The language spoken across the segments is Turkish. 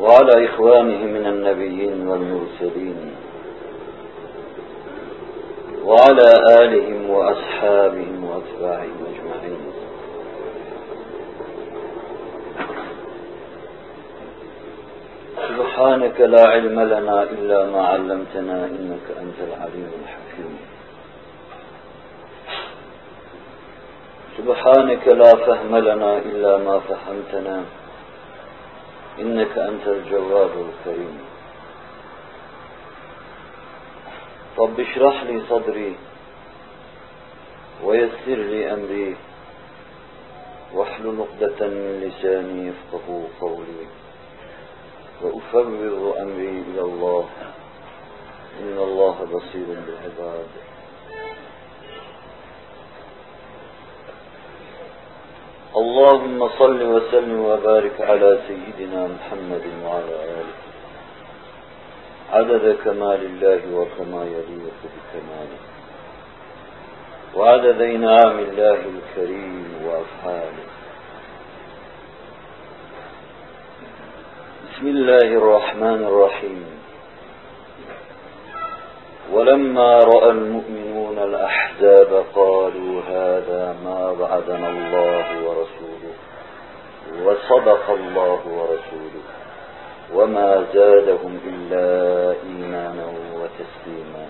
وعلى إخوانه من النبيين والمرسلين وعلى آلهم وأصحابهم وأتباعهم أجمعين. سبحانك لا علم لنا إلا ما علمتنا إنك أنت العليم الحكيم. سبحانك لا فهم لنا إلا ما فهمتنا إنك أنت الجواد الكريم. رب اشرح لي صدري ويسر لي أمري. واحلل عقدة من لساني يفقه قولي. وأفوض أمري إلى الله. إن الله بصير بالعباد. اللهم صل وسلم وبارك على سيدنا محمد وعلى آله. عدد كمال الله وكما يليق بكماله. وعدد إنعام الله الكريم وأفعاله. بسم الله الرحمن الرحيم. ولما رأى المؤمنون الأحزاب قالوا هذا ما وعدنا الله ورسوله وصدق الله ورسوله وما زادهم إلا إيمانا وتسليما.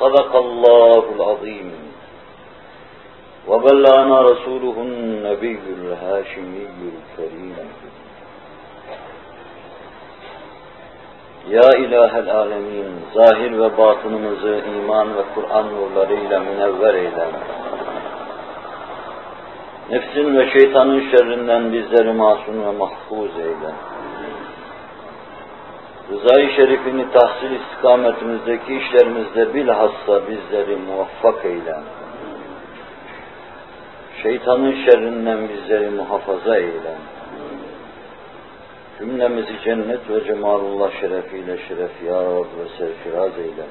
صدق الله العظيم. وبلغنا رسوله النبي الهاشمي الكريم. Ya İlahel Alemin, zahir ve batınımızı iman ve Kur'an nurlarıyla münevver eyle. Nefsin ve şeytanın şerrinden bizleri masum ve mahfuz eyle. Rızayı şerifini tahsil istikametimizdeki işlerimizde bilhassa bizleri muvaffak eyle. Şeytanın şerrinden bizleri muhafaza eyle. Cümlemizi cennet ve cemalullah şerefiyle şerefyab ve serfiraz eyle.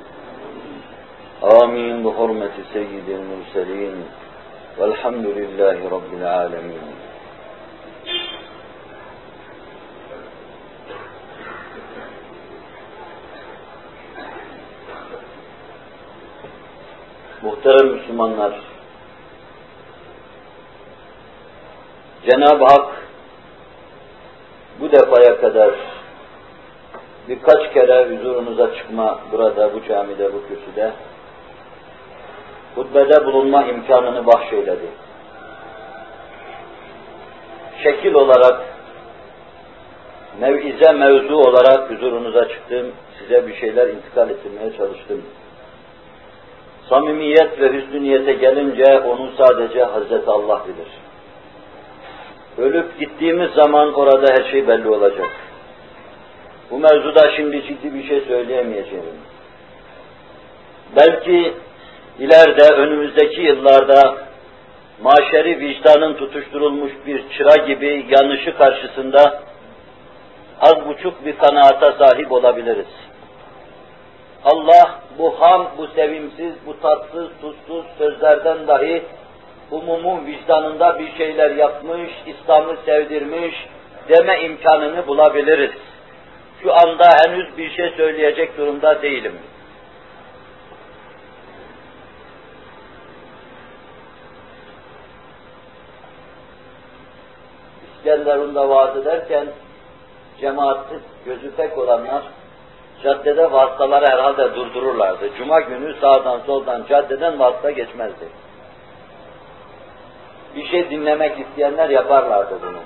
Amin. Bu hurmeti seyyidil murselin. Velhamdülillahi Rabbil alemin. Muhterem Müslümanlar, Cenab-ı Hak bu defaya kadar birkaç kere huzurunuza çıkma burada, bu camide, bu kürsüde hutbede bulunma imkanını bahşeyledi. Şekil olarak, mevize mevzu olarak huzurunuza çıktım, size bir şeyler intikal ettirmeye çalıştım. Samimiyet ve hüsnü niyete gelince onu sadece Hazreti Allah bilir. Ölüp gittiğimiz zaman orada her şey belli olacak. Bu mevzuda şimdi ciddi bir şey söyleyemeyeceğim. Belki ileride önümüzdeki yıllarda maşeri vicdanın tutuşturulmuş bir çıra gibi yanlışı karşısında az buçuk bir kanaata sahip olabiliriz. Allah bu ham, bu sevimsiz, bu tatsız, tuzsuz sözlerden dahi umumun vicdanında bir şeyler yapmış, İslam'ı sevdirmiş deme imkanını bulabiliriz. Şu anda henüz bir şey söyleyecek durumda değilim. İskenderun'da vaaz ederken cemaati gözü tek olanlar caddede vasıtaları herhalde durdururlardı. Cuma günü sağdan soldan caddeden vasıta geçmezdi bir şey dinlemek isteyenler yaparlardı bunu.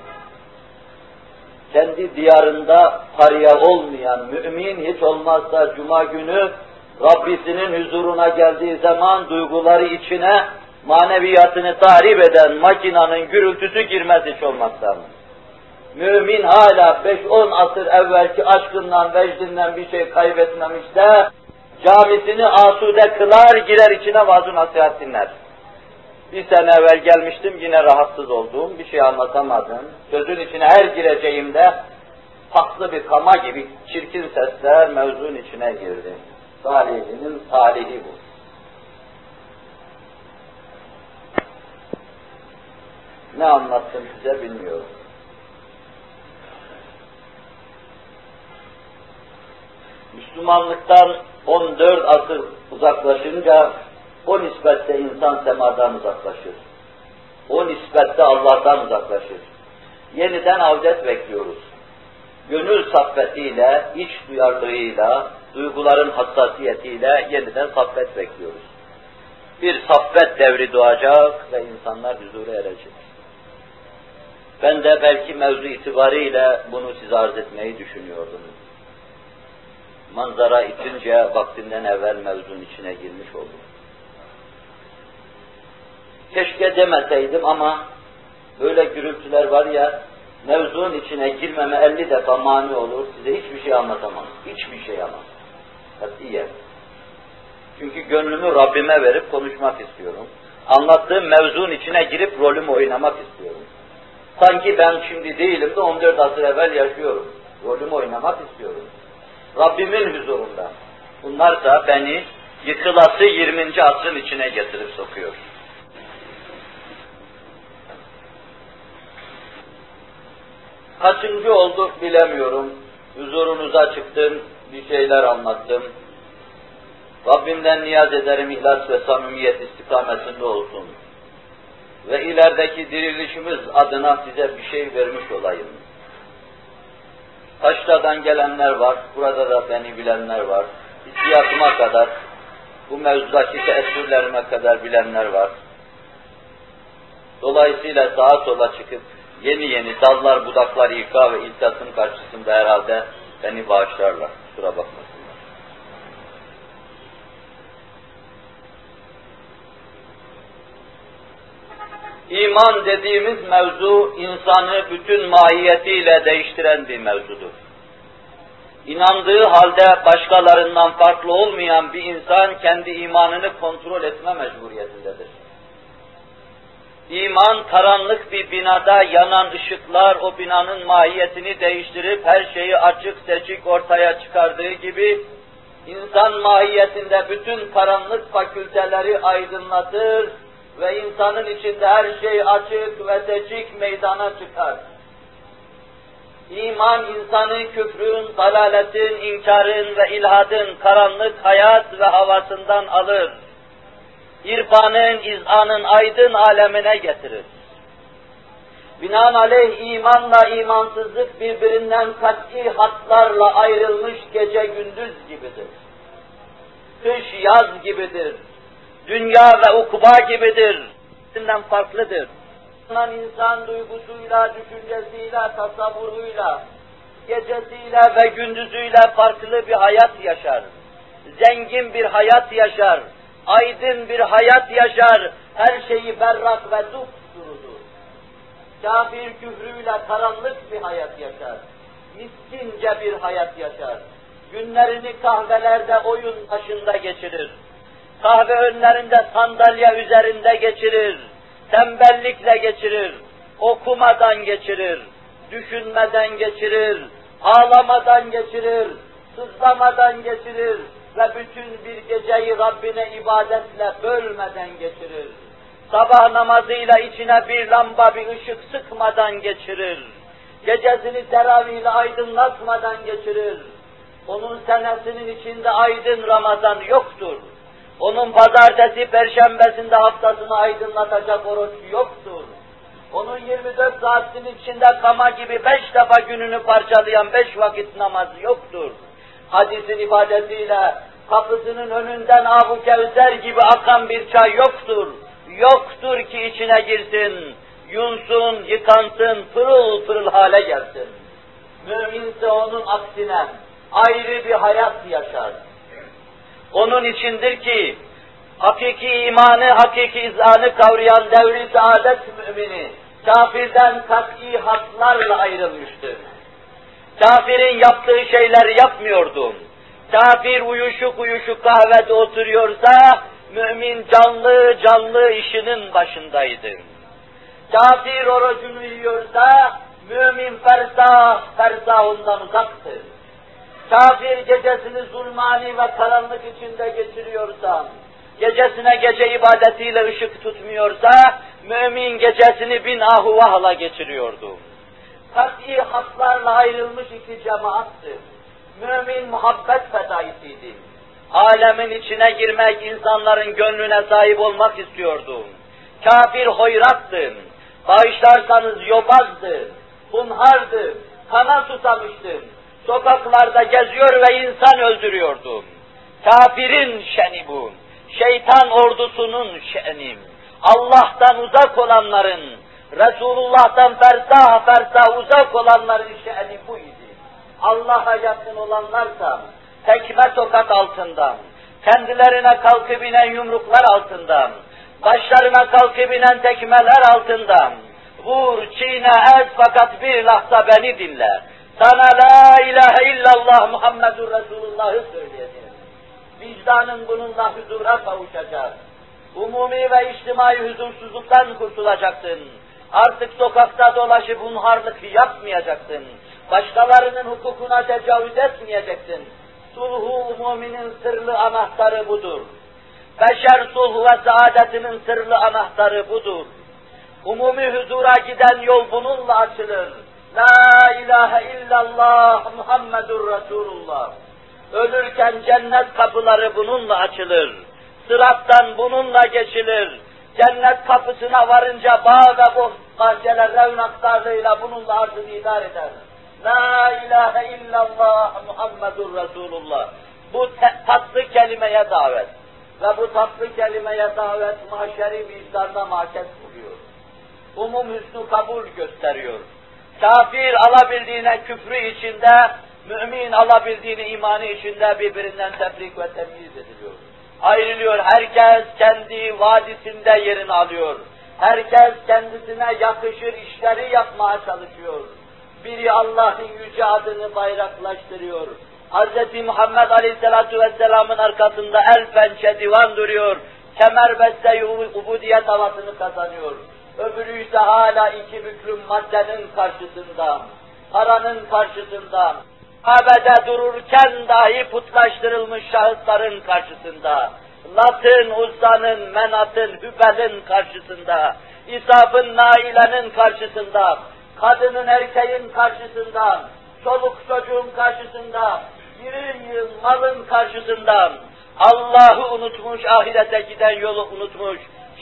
Kendi diyarında paraya olmayan mümin hiç olmazsa cuma günü Rabbisinin huzuruna geldiği zaman duyguları içine maneviyatını tahrip eden makinanın gürültüsü girmez hiç olmazsa. mümin hala 5-10 asır evvelki aşkından, vecdinden bir şey kaybetmemişse, camisini asude kılar, girer içine vaaz nasihat dinler. Bir sene evvel gelmiştim, yine rahatsız olduğum, bir şey anlatamadım. Sözün içine her gireceğimde, haklı bir kama gibi çirkin sesler mevzun içine girdi. Salihinin talihi bu. Ne anlattım size bilmiyorum. Müslümanlıktan 14 asır uzaklaşınca o nispette insan semadan uzaklaşır. O nispette Allah'tan uzaklaşır. Yeniden avdet bekliyoruz. Gönül saffetiyle, iç duyarlılığıyla, duyguların hassasiyetiyle yeniden saffet bekliyoruz. Bir saffet devri doğacak ve insanlar huzura erecek. Ben de belki mevzu itibariyle bunu size arz etmeyi düşünüyordum. Manzara itince vaktinden evvel mevzunun içine girmiş oldum. Keşke demeseydim ama böyle gürültüler var ya, mevzunun içine girmeme elli defa mani olur, size hiçbir şey anlatamam. Hiçbir şey ama. Katiyen. Çünkü gönlümü Rabbime verip konuşmak istiyorum. Anlattığım mevzunun içine girip rolümü oynamak istiyorum. Sanki ben şimdi değilim de 14 asır evvel yaşıyorum. Rolümü oynamak istiyorum. Rabbimin huzurunda. Bunlar da beni yıkılası 20. asrın içine getirip sokuyor. Kaçıncı olduk bilemiyorum. Huzurunuza çıktım, bir şeyler anlattım. Rabbimden niyaz ederim ihlas ve samimiyet istikametinde olsun. Ve ilerideki dirilişimiz adına size bir şey vermiş olayım. Taşla'dan gelenler var, burada da beni bilenler var. Hissiyatıma kadar, bu mevzudaki teessürlerime kadar bilenler var. Dolayısıyla sağa sola çıkıp yeni yeni dallar, budaklar yıka ve iltihatın karşısında herhalde beni bağışlarlar. Kusura bakmasınlar. İman dediğimiz mevzu insanı bütün mahiyetiyle değiştiren bir mevzudur. İnandığı halde başkalarından farklı olmayan bir insan kendi imanını kontrol etme mecburiyetindedir. İman karanlık bir binada yanan ışıklar o binanın mahiyetini değiştirip her şeyi açık seçik ortaya çıkardığı gibi insan mahiyetinde bütün karanlık fakülteleri aydınlatır ve insanın içinde her şey açık ve seçik meydana çıkar. İman insanı küfrün, dalaletin, inkarın ve ilhadın karanlık hayat ve havasından alır irfanın, izanın aydın alemine getirir. Binaenaleyh imanla imansızlık birbirinden kat'i hatlarla ayrılmış gece gündüz gibidir. Kış yaz gibidir. Dünya ve ukuba gibidir. Birbirinden farklıdır. insan duygusuyla, düşüncesiyle, tasavvuruyla, gecesiyle ve gündüzüyle farklı bir hayat yaşar. Zengin bir hayat yaşar aydın bir hayat yaşar, her şeyi berrak ve dupdurudur. Kafir küfrüyle karanlık bir hayat yaşar, miskince bir hayat yaşar. Günlerini kahvelerde oyun başında geçirir. Kahve önlerinde sandalye üzerinde geçirir. Tembellikle geçirir. Okumadan geçirir. Düşünmeden geçirir. Ağlamadan geçirir. Sızlamadan geçirir ve bütün bir geceyi Rabbine ibadetle bölmeden geçirir. Sabah namazıyla içine bir lamba, bir ışık sıkmadan geçirir. Gecesini teravihle aydınlatmadan geçirir. Onun senesinin içinde aydın Ramazan yoktur. Onun pazartesi, perşembesinde haftasını aydınlatacak oruç yoktur. Onun 24 saatin içinde kama gibi beş defa gününü parçalayan beş vakit namaz yoktur hadisin ifadesiyle kapısının önünden Abu Kevser gibi akan bir çay yoktur. Yoktur ki içine girsin, yunsun, yıkansın, pırıl pırıl hale gelsin. Müminse onun aksine ayrı bir hayat yaşar. Onun içindir ki hakiki imanı, hakiki izanı kavrayan devri saadet mümini, kafirden kat'i hatlarla ayrılmıştır. Kafirin yaptığı şeyler yapmıyordum. Kafir uyuşuk uyuşuk kahvede oturuyorsa, mümin canlı canlı işinin başındaydı. Kafir orucunu yiyorsa, mümin fersah fersah ondan uzaktır. Kafir gecesini zulmani ve karanlık içinde geçiriyorsa, gecesine gece ibadetiyle ışık tutmuyorsa, mümin gecesini bin ahuvahla geçiriyordu. Kat'i haklarla ayrılmış iki cemaattır. Mümin muhabbet fedaisiydi. Alemin içine girmek, insanların gönlüne sahip olmak istiyordu. Kafir hoyrattı. Bağışlarsanız yobazdı, hunhardı, kana susamıştı. Sokaklarda geziyor ve insan öldürüyordu. Kafirin şeni bu. Şeytan ordusunun şeni. Allah'tan uzak olanların, Resulullah'tan fersah fersah uzak olanların şeni buydu. Allah'a yakın olanlarsa tekme tokat altından, kendilerine kalkıp inen yumruklar altından, başlarına kalkıp inen tekmeler altından, vur, çiğne, ez fakat bir lahza beni dinle. Sana la ilahe illallah Muhammedur Resulullah'ı söyleyeceğim. Vicdanın bununla huzura kavuşacak. Umumi ve içtimai huzursuzluktan kurtulacaksın. Artık sokakta dolaşıp unharlık yapmayacaksın. Başkalarının hukukuna tecavüz etmeyeceksin. Sulhu umuminin sırlı anahtarı budur. Beşer sulhu ve saadetinin sırlı anahtarı budur. Umumi huzura giden yol bununla açılır. La ilahe illallah Muhammedur Resulullah. Ölürken cennet kapıları bununla açılır. Sırattan bununla geçilir. Cennet kapısına varınca bağ ve bu bahçeler revnaktarlığıyla bununla arzını idare eder. La ilahe illallah Muhammedur Resulullah. Bu tatlı kelimeye davet. Ve bu tatlı kelimeye davet mahşeri vicdanda mahkes buluyor. Umum hüsnü kabul gösteriyor. Kafir alabildiğine küfrü içinde, mümin alabildiğini imanı içinde birbirinden tefrik ve temyiz ediliyor. Ayrılıyor, herkes kendi vadisinde yerini alıyor. Herkes kendisine yakışır işleri yapmaya çalışıyor. Biri Allah'ın yüce adını bayraklaştırıyor. Hz. Muhammed Aleyhisselatü Vesselam'ın arkasında el pençe divan duruyor. Kemer beste ubudiyet havasını kazanıyor. Öbürü ise hala iki büklüm maddenin karşısında, paranın karşısında, Kabe'de dururken dahi putlaştırılmış şahısların karşısında, Lat'ın, Uzza'nın, Menat'ın, Hübel'in karşısında, İsaf'ın, Naile'nin karşısında, kadının, erkeğin karşısında, çoluk çocuğun karşısında, yıl malın karşısında, Allah'ı unutmuş, ahirete giden yolu unutmuş,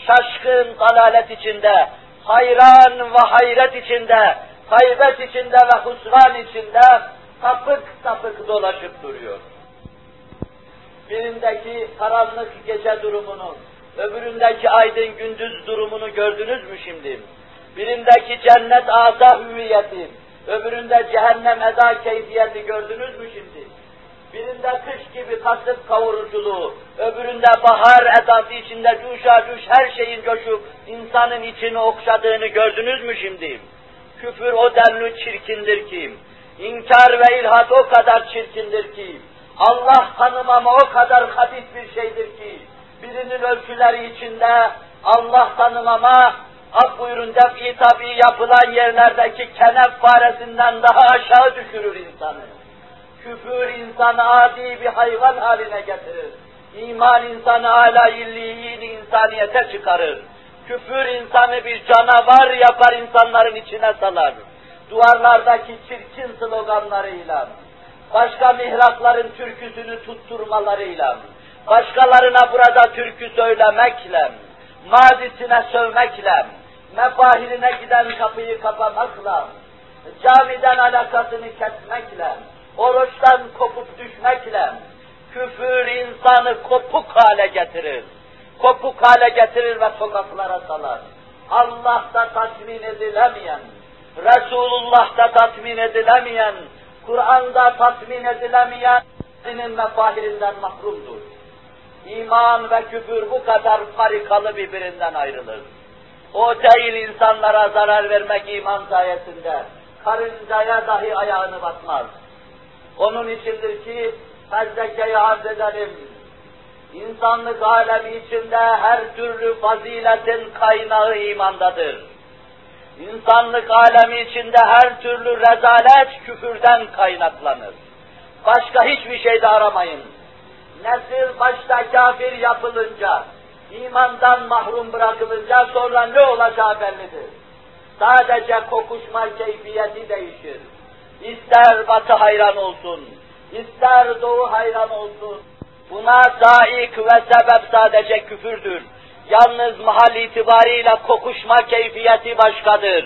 şaşkın dalalet içinde, hayran ve hayret içinde, kaybet içinde ve husran içinde sapık sapık dolaşıp duruyor. Birindeki karanlık gece durumunu, öbüründeki aydın gündüz durumunu gördünüz mü şimdi? Birindeki cennet asa hüviyeti, öbüründe cehennem eda keyfiyeti gördünüz mü şimdi? Birinde kış gibi kasıp kavuruculuğu, öbüründe bahar edası içinde cuşa cuş her şeyin coşup insanın içini okşadığını gördünüz mü şimdi? Küfür o denli çirkindir ki, inkar ve ilhat o kadar çirkindir ki, Allah tanımama o kadar habis bir şeydir ki, birinin ölçüleri içinde Allah tanımama, af buyurun def-i tabi yapılan yerlerdeki kenef faresinden daha aşağı düşürür insanı. Küfür insanı adi bir hayvan haline getirir. İman insanı âlâ illiyin insaniyete çıkarır. Küfür insanı bir canavar yapar insanların içine salar. Duvarlardaki çirkin sloganlarıyla, başka mihrapların türküsünü tutturmalarıyla, başkalarına burada türkü söylemekle, mazisine sövmekle, mefahirine giden kapıyı kapamakla, camiden alakasını kesmekle, oruçtan kopup düşmekle, küfür insanı kopuk hale getirir. Kopuk hale getirir ve sokaklara salar. Allah'ta tatmin edilemeyen, Resulullah'ta tatmin edilemeyen, Kur'an'da tatmin edilemeyen dinin mefahirinden mahrumdur. İman ve küfür bu kadar farikalı birbirinden ayrılır. O değil insanlara zarar vermek iman sayesinde. Karıncaya dahi ayağını basmaz. Onun içindir ki fezlekeyi arz edelim. İnsanlık alemi içinde her türlü faziletin kaynağı imandadır. İnsanlık alemi içinde her türlü rezalet küfürden kaynaklanır. Başka hiçbir şey de aramayın. Nesil başta kafir yapılınca, imandan mahrum bırakılınca sonra ne olacağı bellidir. Sadece kokuşma keyfiyeti değişir. İster batı hayran olsun, ister doğu hayran olsun. Buna saik ve sebep sadece küfürdür. Yalnız mahal itibariyle kokuşma keyfiyeti başkadır.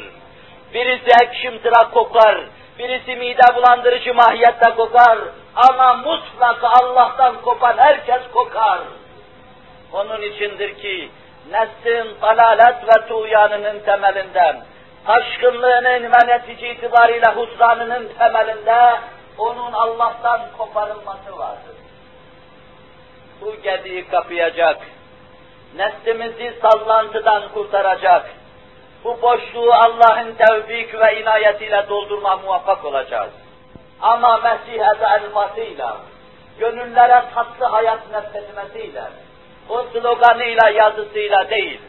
Birisi ekşimtırak kokar, birisi mide bulandırıcı mahiyette kokar ama mutlaka Allah'tan kopan herkes kokar. Onun içindir ki neslin dalalet ve tuğyanının temelinden, taşkınlığının ve netice itibariyle husranının temelinde onun Allah'tan koparılması vardır. Bu gediği kapayacak, neslimizi sallantıdan kurtaracak, bu boşluğu Allah'ın tevfik ve inayetiyle doldurma muvaffak olacağız. Ama Mesih elmasıyla, gönüllere tatlı hayat nefretmesiyle, o sloganıyla, yazısıyla değil,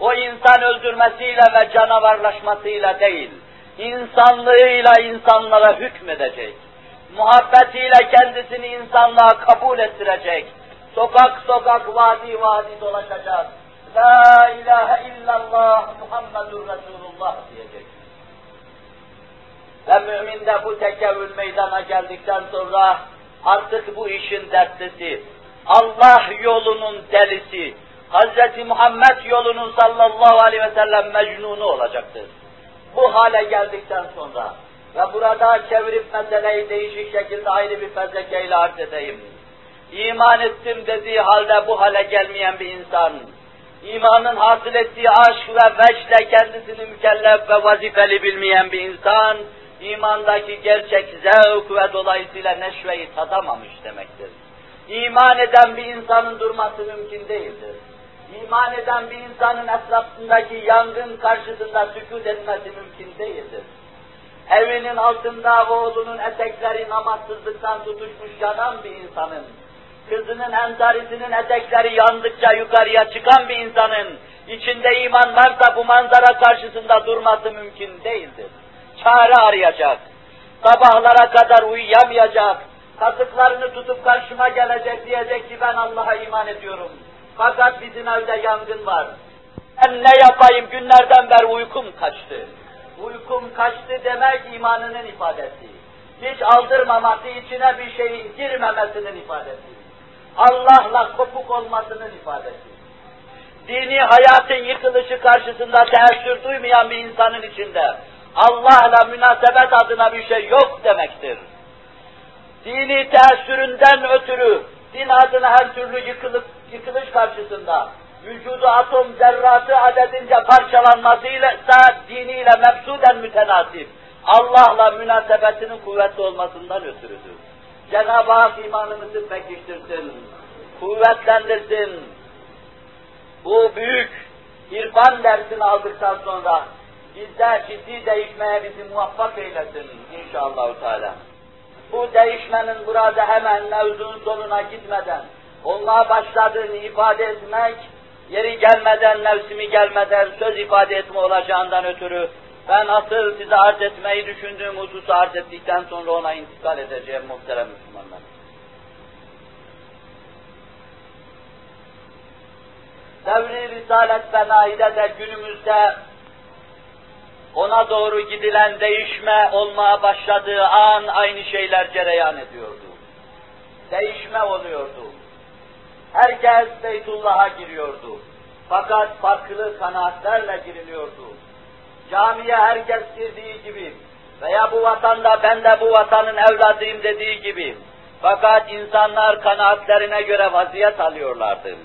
o insan öldürmesiyle ve canavarlaşmasıyla değil, insanlığıyla insanlara hükmedecek, muhabbetiyle kendisini insanlığa kabul ettirecek, sokak sokak, vadi vadi dolaşacak, La ilahe illallah Muhammedur Resulullah diyecek. Ve mümin de bu tekevül meydana geldikten sonra artık bu işin dertlisi, Allah yolunun delisi, Hz. Muhammed yolunun sallallahu aleyhi ve sellem mecnunu olacaktır. Bu hale geldikten sonra ve burada çevirip meseleyi değişik şekilde ayrı bir fezlekeyle arz edeyim. İman ettim dediği halde bu hale gelmeyen bir insan, imanın hasıl ettiği aşk ve vecde kendisini mükellef ve vazifeli bilmeyen bir insan, imandaki gerçek zevk ve dolayısıyla neşveyi tadamamış demektir. İman eden bir insanın durması mümkün değildir. İman eden bir insanın etrafındaki yangın karşısında sükut etmesi mümkün değildir. Evinin altında oğlunun etekleri namazsızlıktan tutuşmuş yanan bir insanın, kızının enzarisinin etekleri yandıkça yukarıya çıkan bir insanın, içinde iman varsa bu manzara karşısında durması mümkün değildir. Çare arayacak, sabahlara kadar uyuyamayacak, kasıklarını tutup karşıma gelecek diyecek ki ben Allah'a iman ediyorum. Fakat bizim evde yangın var. Ben ne yapayım günlerden beri uykum kaçtı. Uykum kaçtı demek imanının ifadesi. Hiç aldırmaması, içine bir şeyin girmemesinin ifadesi. Allah'la kopuk olmasının ifadesi. Dini hayatın yıkılışı karşısında teessür duymayan bir insanın içinde Allah'la münasebet adına bir şey yok demektir. Dini teessüründen ötürü din adına her türlü yıkılıp, yıkılış karşısında vücudu atom zerratı adedince parçalanmasıyla da diniyle mebsuden mütenasip. Allah'la münasebetinin kuvvetli olmasından ötürüdür. Cenab-ı Hak imanımızı pekiştirsin, kuvvetlendirsin. Bu büyük irfan dersini aldıktan sonra bizde ciddi değişmeye bizi muvaffak eylesin inşallah. Teala. Bu değişmenin burada hemen mevzunun sonuna gitmeden, olmaya başladığını ifade etmek, yeri gelmeden, mevsimi gelmeden söz ifade etme olacağından ötürü ben asıl size arz etmeyi düşündüğüm hususu arz ettikten sonra ona intikal edeceğim muhterem Müslümanlar. Devri Risalet Benayi'de de günümüzde ona doğru gidilen değişme olmaya başladığı an aynı şeyler cereyan ediyordu. Değişme oluyordu. Herkes Beytullah'a giriyordu. Fakat farklı kanaatlerle giriliyordu. Camiye herkes girdiği gibi veya bu vatanda ben de bu vatanın evladıyım dediği gibi. Fakat insanlar kanaatlerine göre vaziyet alıyorlardı.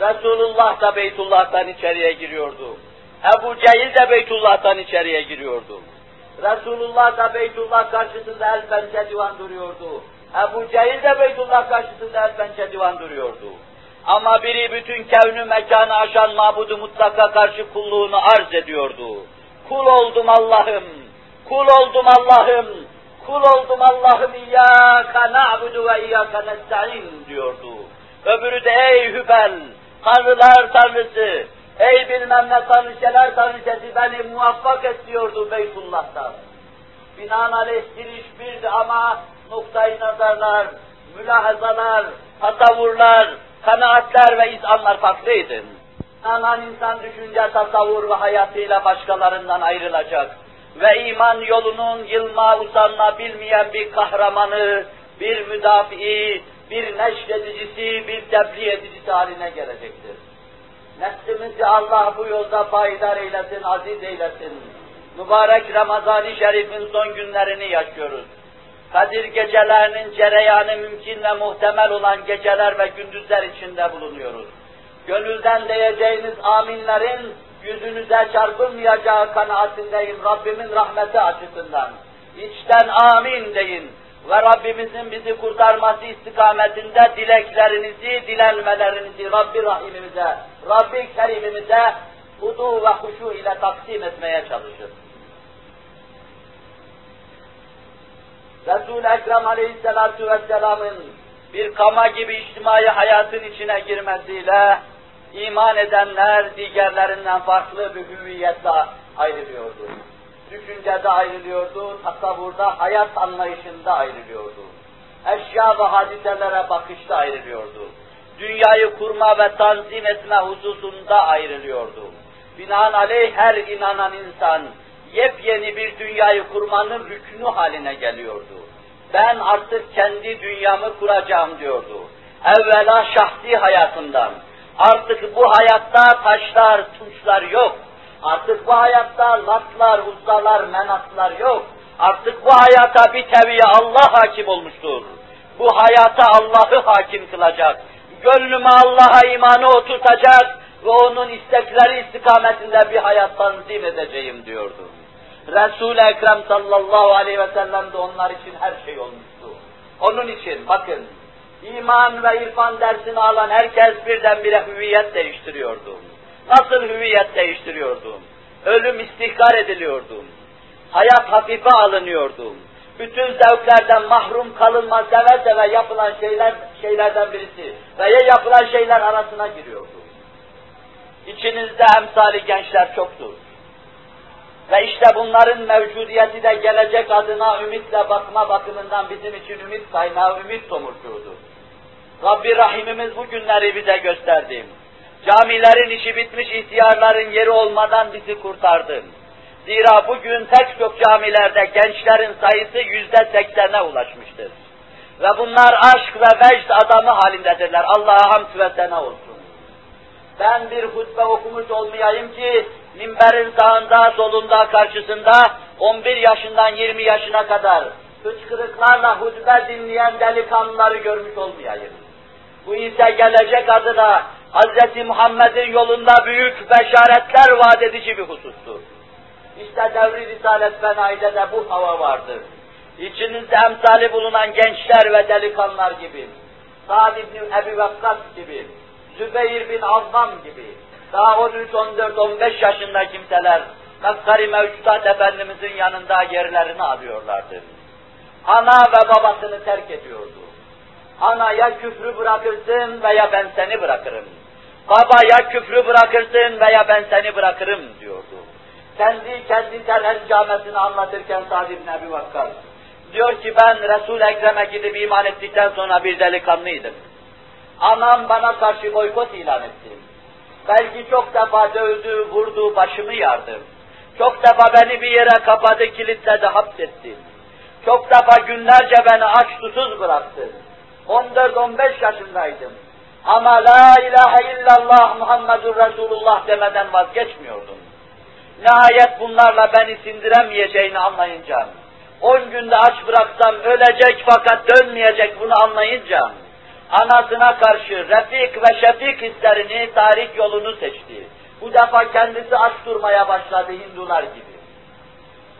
Resulullah da Beytullah'tan içeriye giriyordu. Ebu Cehil de Beytullah'tan içeriye giriyordu. Resulullah da Beytullah karşısında el pençe divan duruyordu. Ebu Cehil de Beytullah karşısında el pençe divan duruyordu. Ama biri bütün kevnü mekanı aşan mabudu mutlaka karşı kulluğunu arz ediyordu. Kul oldum Allah'ım, kul oldum Allah'ım, kul oldum Allah'ım İyyâka na'budu ve İyyâka nesta'in diyordu. Öbürü de ey Hübel, tanrılar tanrısı, ey bilmem ne tanrıçeler tanrıçesi beni muvaffak et diyordu Beytullah'tan. Binaenaleyh birdi ama noktayı nazarlar, mülahazalar, tasavvurlar, kanaatler ve izanlar farklıydı. Anan insan düşünce, tasavvur ve hayatıyla başkalarından ayrılacak ve iman yolunun yılma usanma bilmeyen bir kahramanı, bir müdafi'i, bir neşredicisi, bir tebliğ edicisi haline gelecektir. Neslimizi Allah bu yolda payidar eylesin, aziz eylesin. Mübarek Ramazan-ı Şerif'in son günlerini yaşıyoruz. Kadir gecelerinin cereyanı mümkün ve muhtemel olan geceler ve gündüzler içinde bulunuyoruz. Gönülden diyeceğiniz aminlerin yüzünüze çarpılmayacağı kanaatindeyim Rabbimin rahmeti açısından. İçten amin deyin ve Rabbimizin bizi kurtarması istikametinde dileklerinizi, dilenmelerinizi Rabbi Rahimimize, Rabbi Kerimimize hudu ve huşu ile taksim etmeye çalışın. Resul-i Ekrem Aleyhisselatü Vesselam'ın bir kama gibi içtimai hayatın içine girmesiyle iman edenler diğerlerinden farklı bir hüviyetle ayrılıyordu. Düşüncede ayrılıyordu, tasavvurda, hayat anlayışında ayrılıyordu. Eşya ve hadiselere bakışta ayrılıyordu. Dünyayı kurma ve tanzim etme hususunda ayrılıyordu. Binaenaleyh her inanan insan yepyeni bir dünyayı kurmanın rüknü haline geliyordu. Ben artık kendi dünyamı kuracağım diyordu. Evvela şahsi hayatından. Artık bu hayatta taşlar, tunçlar yok. Artık bu hayatta latlar, uzdalar, menatlar yok. Artık bu hayata bir teviye Allah hakim olmuştur. Bu hayata Allah'ı hakim kılacak. Gönlüme Allah'a imanı oturtacak ve onun istekleri istikametinde bir hayat tanzim edeceğim diyordu. Resul-i Ekrem sallallahu aleyhi ve sellem de onlar için her şey olmuştu. Onun için bakın, iman ve irfan dersini alan herkes birdenbire hüviyet değiştiriyordu. Nasıl hüviyet değiştiriyordu? Ölüm istihkar ediliyordu. Hayat hafife alınıyordu. Bütün zevklerden mahrum kalınma seve seve yapılan şeyler şeylerden birisi veya yapılan şeyler arasına giriyordu. İçinizde emsali gençler çoktur. Ve işte bunların mevcudiyeti de gelecek adına ümitle bakma bakımından bizim için ümit kaynağı, ümit tomurcuğudur. Rabbi Rahimimiz bu günleri bize gösterdi. Camilerin işi bitmiş ihtiyarların yeri olmadan bizi kurtardı. Zira bugün pek çok camilerde gençlerin sayısı yüzde seksene ulaşmıştır. Ve bunlar aşk ve vecd adamı halindedirler. Allah'a hamd ve sena olsun. Ben bir hutbe okumuş olmayayım ki minberin sağında, solunda, karşısında 11 yaşından 20 yaşına kadar hıçkırıklarla hutbe dinleyen delikanlıları görmüş olmayayım. Bu ise gelecek adına Hz. Muhammed'in yolunda büyük beşaretler vaat edici bir husustur. İşte devri Risalet Fenai'de de bu hava vardır. İçinizde emsali bulunan gençler ve delikanlılar gibi, Sa'd ibn Ebi Vakkas gibi, Zübeyir bin Avvam gibi, daha 13, 14, 15 yaşında kimseler, Mekkari Mevcudat Efendimizin yanında yerlerini alıyorlardı. Ana ve babasını terk ediyordu. Ana ya küfrü bırakırsın veya ben seni bırakırım. Baba ya küfrü bırakırsın veya ben seni bırakırım diyordu. Kendi kendi terhencamesini anlatırken Sa'd ibn Ebi Vakkas diyor ki ben Resul-i Ekrem'e gidip iman ettikten sonra bir delikanlıydım. Anam bana karşı boykot ilan etti. Belki çok defa dövdü, vurdu, başımı yardı. Çok defa beni bir yere kapadı, kilitledi, hapsetti. Çok defa günlerce beni aç susuz bıraktı. 14-15 yaşındaydım. Ama la ilahe illallah Muhammedur Resulullah demeden vazgeçmiyordum. Nihayet bunlarla beni sindiremeyeceğini anlayınca, 10 günde aç bıraksam ölecek fakat dönmeyecek bunu anlayınca, anasına karşı refik ve şefik hislerini, tarih yolunu seçti. Bu defa kendisi aç durmaya başladı Hindular gibi.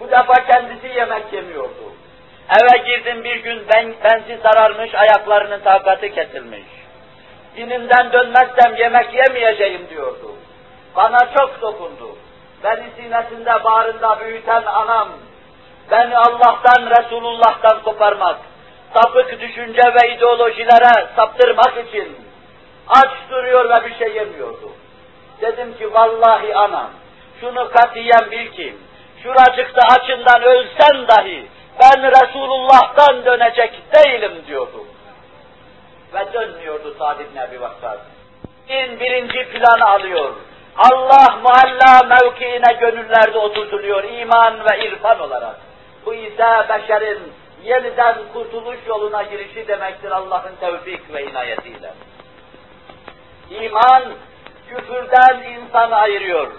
Bu defa kendisi yemek yemiyordu. Eve girdim bir gün ben, bensi sararmış, ayaklarının takatı kesilmiş. dinimden dönmezsem yemek yemeyeceğim diyordu. Bana çok dokundu. Beni sinesinde bağrında büyüten anam, beni Allah'tan, Resulullah'tan koparmak, sapık düşünce ve ideolojilere saptırmak için aç duruyor ve bir şey yemiyordu. Dedim ki vallahi anam, şunu katiyen bil ki, şuracıkta açından ölsen dahi ben Resulullah'tan dönecek değilim diyordu. Ve dönmüyordu Sa'd ibn Ebi. Din birinci planı alıyor. Allah mualla mevkiine gönüllerde oturtuluyor iman ve irfan olarak. Bu ise beşerin yeniden kurtuluş yoluna girişi demektir Allah'ın tevfik ve inayetiyle. İman, küfürden insanı ayırıyor.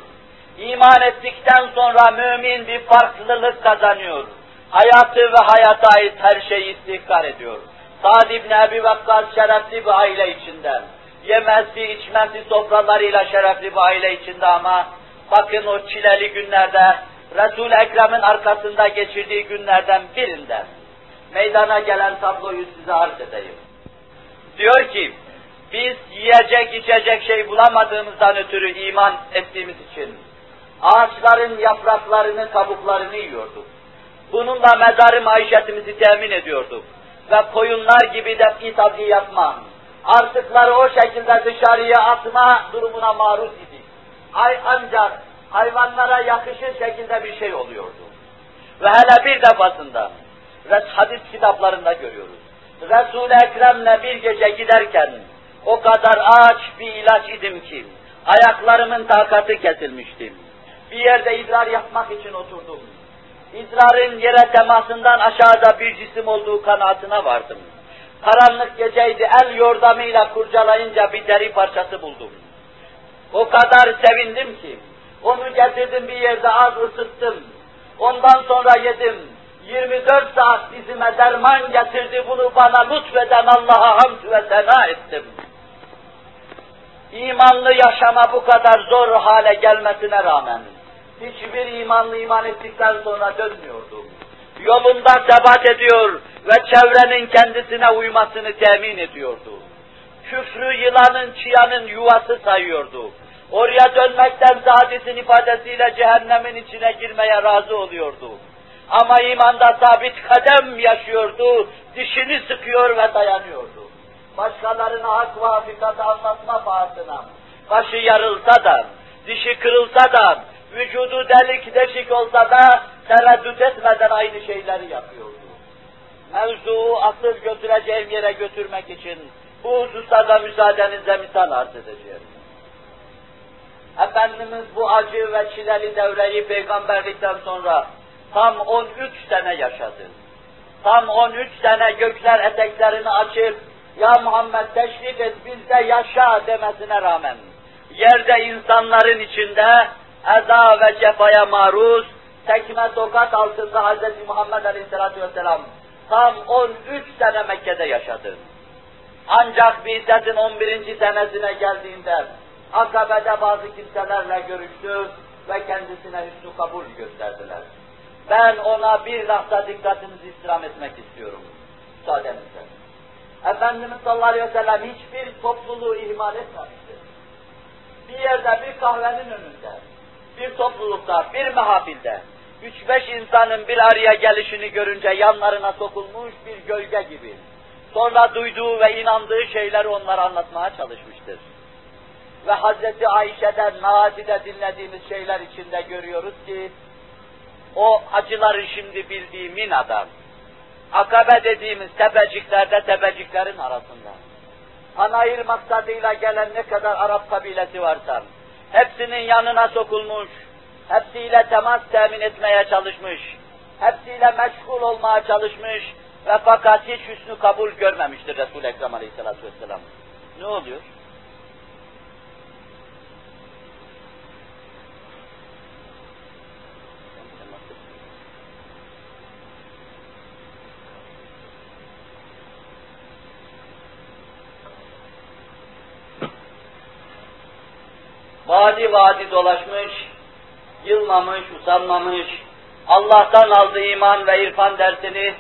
İman ettikten sonra mümin bir farklılık kazanıyor. Hayatı ve hayata ait her şeyi istihkar ediyor. Sa'd ibn Ebi Vakkas şerefli bir aile içinden. Yemesi, içmesi sofralarıyla şerefli bir aile içinde ama bakın o çileli günlerde Resul-i Ekrem'in arkasında geçirdiği günlerden birinde meydana gelen tabloyu size arz edeyim. Diyor ki, biz yiyecek içecek şey bulamadığımızdan ötürü iman ettiğimiz için ağaçların yapraklarını, kabuklarını yiyorduk. Bununla mezarı maişetimizi temin ediyorduk. Ve koyunlar gibi de tabi yapma, artıkları o şekilde dışarıya atma durumuna maruz idik. Ay ancak hayvanlara yakışır şekilde bir şey oluyordu. Ve hele bir defasında hadis kitaplarında görüyoruz. Resul-i Ekrem'le bir gece giderken o kadar aç bir ilaç idim ki ayaklarımın takatı kesilmişti. Bir yerde idrar yapmak için oturdum. İdrarın yere temasından aşağıda bir cisim olduğu kanaatine vardım. Karanlık geceydi, el yordamıyla kurcalayınca bir deri parçası buldum. O kadar sevindim ki, onu getirdim bir yerde az ısıttım. Ondan sonra yedim. 24 saat dizime derman getirdi, bunu bana lütfeden Allah'a hamd ve sena ettim. İmanlı yaşama bu kadar zor hale gelmesine rağmen, hiçbir imanlı iman ettikten sonra dönmüyordu. Yolunda sebat ediyor ve çevrenin kendisine uymasını temin ediyordu. Küfrü yılanın, çıyanın yuvası sayıyordu. Oraya dönmekten hadisin ifadesiyle cehennemin içine girmeye razı oluyordu. Ama imanda sabit kadem yaşıyordu, dişini sıkıyor ve dayanıyordu. Başkalarına hak ve anlatma pahasına, başı yarılsa da, dişi kırılsa da, vücudu delik deşik olsa da tereddüt etmeden aynı şeyleri yapıyordu. Mevzuu asıl götüreceğim yere götürmek için bu hususta da müsaadenizle misal arz edeceğim. Efendimiz bu acı ve çileli devreyi peygamberlikten sonra tam 13 sene yaşadı. Tam 13 sene gökler eteklerini açıp ya Muhammed teşrif et bizde yaşa demesine rağmen yerde insanların içinde eza ve cefaya maruz, tekme tokat altında Hz. Muhammed Aleyhisselatü Vesselam tam 13 sene Mekke'de yaşadı. Ancak Bizdet'in 11. senesine geldiğinde Akabe'de bazı kimselerle görüştü ve kendisine hüsnü kabul gösterdiler. Ben ona bir lahza dikkatinizi istirham etmek istiyorum. Müsaadenizle. Efendimiz sallallahu aleyhi ve sellem hiçbir topluluğu ihmal etmemiştir. Bir yerde bir kahvenin önünde, bir toplulukta, bir mehafilde, üç beş insanın bir araya gelişini görünce yanlarına sokulmuş bir gölge gibi. Sonra duyduğu ve inandığı şeyleri onlara anlatmaya çalışmıştır. Ve Hazreti Ayşe'den, Nazi'de dinlediğimiz şeyler içinde görüyoruz ki, o acıları şimdi bildiği Mina'da, Akabe dediğimiz tepeciklerde tepeciklerin arasında, panayır maksadıyla gelen ne kadar Arap kabilesi varsa, hepsinin yanına sokulmuş, hepsiyle temas temin etmeye çalışmış, hepsiyle meşgul olmaya çalışmış ve fakat hiç hüsnü kabul görmemiştir Resul-i Ekrem Aleyhisselatü Vesselam. Ne oluyor? Vadi vadi dolaşmış, yılmamış, usanmamış, Allah'tan aldığı iman ve irfan dersini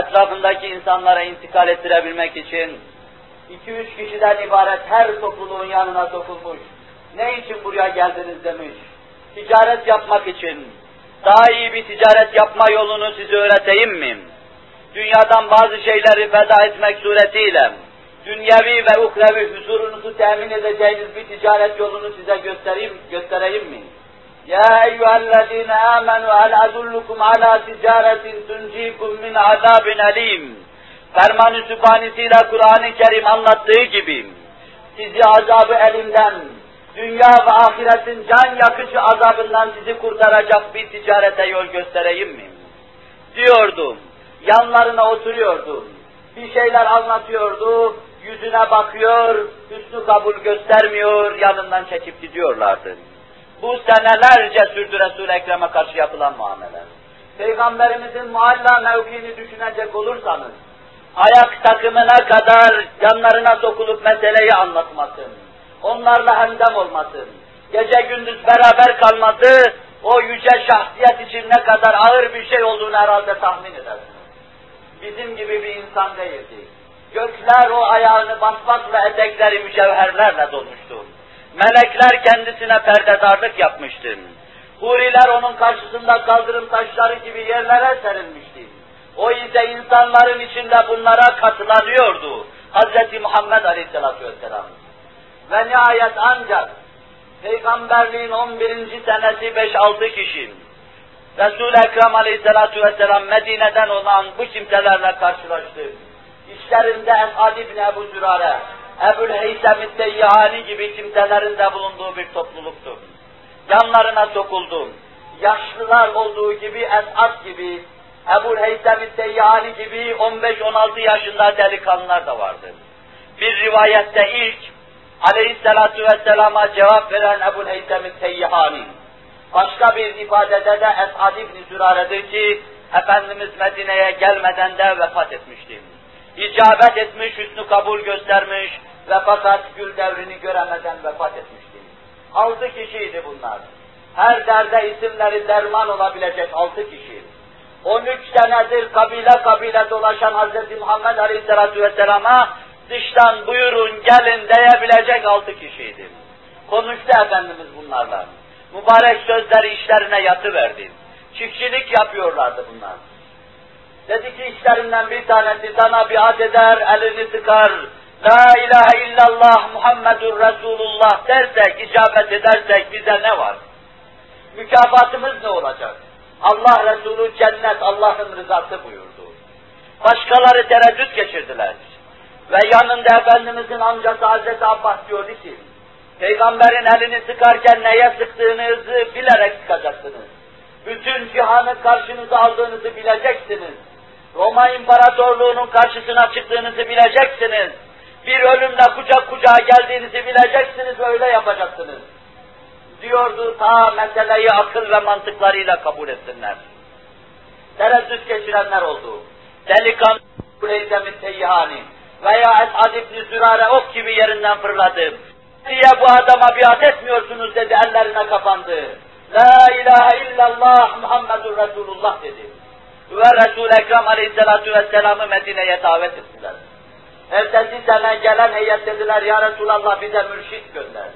etrafındaki insanlara intikal ettirebilmek için iki üç kişiden ibaret her topluluğun yanına sokulmuş. Ne için buraya geldiniz demiş. Ticaret yapmak için. Daha iyi bir ticaret yapma yolunu size öğreteyim mi? Dünyadan bazı şeyleri feda etmek suretiyle dünyevi ve ukrevi huzurunuzu temin edeceğiniz bir ticaret yolunu size göstereyim, göstereyim mi? Ya eyyühellezine amenu hel adullukum ala ticaretin tuncikum min azabin alim. Ferman-ı Sübhanesiyle Kur'an-ı Kerim anlattığı gibi sizi azabı elimden, dünya ve ahiretin can yakıcı azabından sizi kurtaracak bir ticarete yol göstereyim mi? Diyordum. Yanlarına oturuyordum. Bir şeyler anlatıyordu, yüzüne bakıyor, hüsnü kabul göstermiyor, yanından çekip gidiyorlardı. Bu senelerce sürdü Resul-i Ekrem'e karşı yapılan muamele. Peygamberimizin mualla mevkini düşünecek olursanız, ayak takımına kadar yanlarına sokulup meseleyi anlatmasın, onlarla hemdem olmasın, gece gündüz beraber kalması, o yüce şahsiyet için ne kadar ağır bir şey olduğunu herhalde tahmin edersiniz. Bizim gibi bir insan değildi. Gökler o ayağını basmakla etekleri mücevherlerle dolmuştu. Melekler kendisine perdedarlık yapmıştı. Huriler onun karşısında kaldırım taşları gibi yerlere serilmişti. O ise insanların içinde bunlara katılanıyordu. Hz. Muhammed Aleyhisselatü Vesselam. Ve nihayet ancak Peygamberliğin 11. senesi 5-6 kişi Resul-i Ekrem Aleyhisselatü Vesselam Medine'den olan bu kimselerle karşılaştı. İşlerinde Esad İbni Ebu Zürare, Ebul Heysem-i gibi kimselerin bulunduğu bir topluluktur. Yanlarına sokuldum. Yaşlılar olduğu gibi Esad gibi, Ebul Heysem-i gibi 15-16 yaşında delikanlılar da vardı. Bir rivayette ilk Aleyhisselatü Vesselam'a cevap veren Ebul Heysem-i başka bir ifadede de Esad İbni Zürare'dir ki, Efendimiz Medine'ye gelmeden de vefat etmişti icabet etmiş, hüsnü kabul göstermiş ve fakat gül devrini göremeden vefat etmişti. Altı kişiydi bunlar. Her derde isimleri derman olabilecek altı kişi. 13 senedir kabile kabile dolaşan Hz. Muhammed Aleyhisselatü Vesselam'a dıştan buyurun gelin diyebilecek altı kişiydi. Konuştu Efendimiz bunlarla. Mübarek sözleri işlerine yatıverdi. Çiftçilik yapıyorlardı bunlar. Dedi ki işlerinden bir tanesi sana biat eder, elini sıkar, La ilahe illallah Muhammedur Resulullah dersek, icabet edersek bize ne var? Mükafatımız ne olacak? Allah Resulü cennet, Allah'ın rızası buyurdu. Başkaları tereddüt geçirdiler. Ve yanında Efendimizin amcası Hazreti Abbas diyordu ki, Peygamberin elini sıkarken neye sıktığınızı bilerek sıkacaksınız. Bütün cihanı karşınıza aldığınızı bileceksiniz. Roma İmparatorluğu'nun karşısına çıktığınızı bileceksiniz. Bir ölümle kucak kucağa geldiğinizi bileceksiniz ve öyle yapacaksınız. Diyordu ta meseleyi akıl ve mantıklarıyla kabul etsinler. Tereddüt geçirenler oldu. Delikanlı Kuleyzem'in teyyihani veya Esad İbni Zürare ok gibi yerinden fırladı. Diye bu adama biat etmiyorsunuz dedi, ellerine kapandı. La ilahe illallah Muhammedur Resulullah dedi ve Resul-i Ekrem Aleyhisselatü Vesselam'ı Medine'ye davet ettiler. Ertesi sene gelen heyet dediler, Ya Resulallah bize mürşit gönder.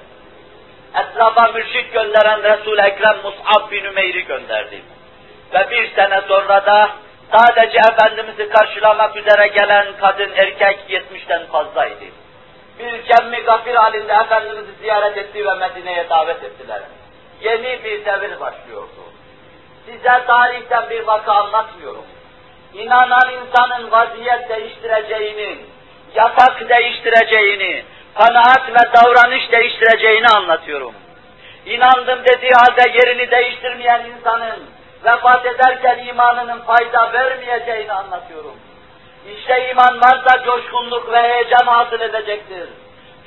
Etrafa mürşit gönderen Resul-i Ekrem Mus'ab bin Ümeyr'i gönderdi. Ve bir sene sonra da sadece Efendimiz'i karşılamak üzere gelen kadın erkek yetmişten fazlaydı. Bir cemmi gafir halinde Efendimiz'i ziyaret etti ve Medine'ye davet ettiler. Yeni bir devir başlıyordu. Size tarihten bir vaka anlatmıyorum. İnanan insanın vaziyet değiştireceğini, yatak değiştireceğini, kanaat ve davranış değiştireceğini anlatıyorum. İnandım dediği halde yerini değiştirmeyen insanın vefat ederken imanının fayda vermeyeceğini anlatıyorum. İşte iman varsa coşkunluk ve heyecan hasıl edecektir.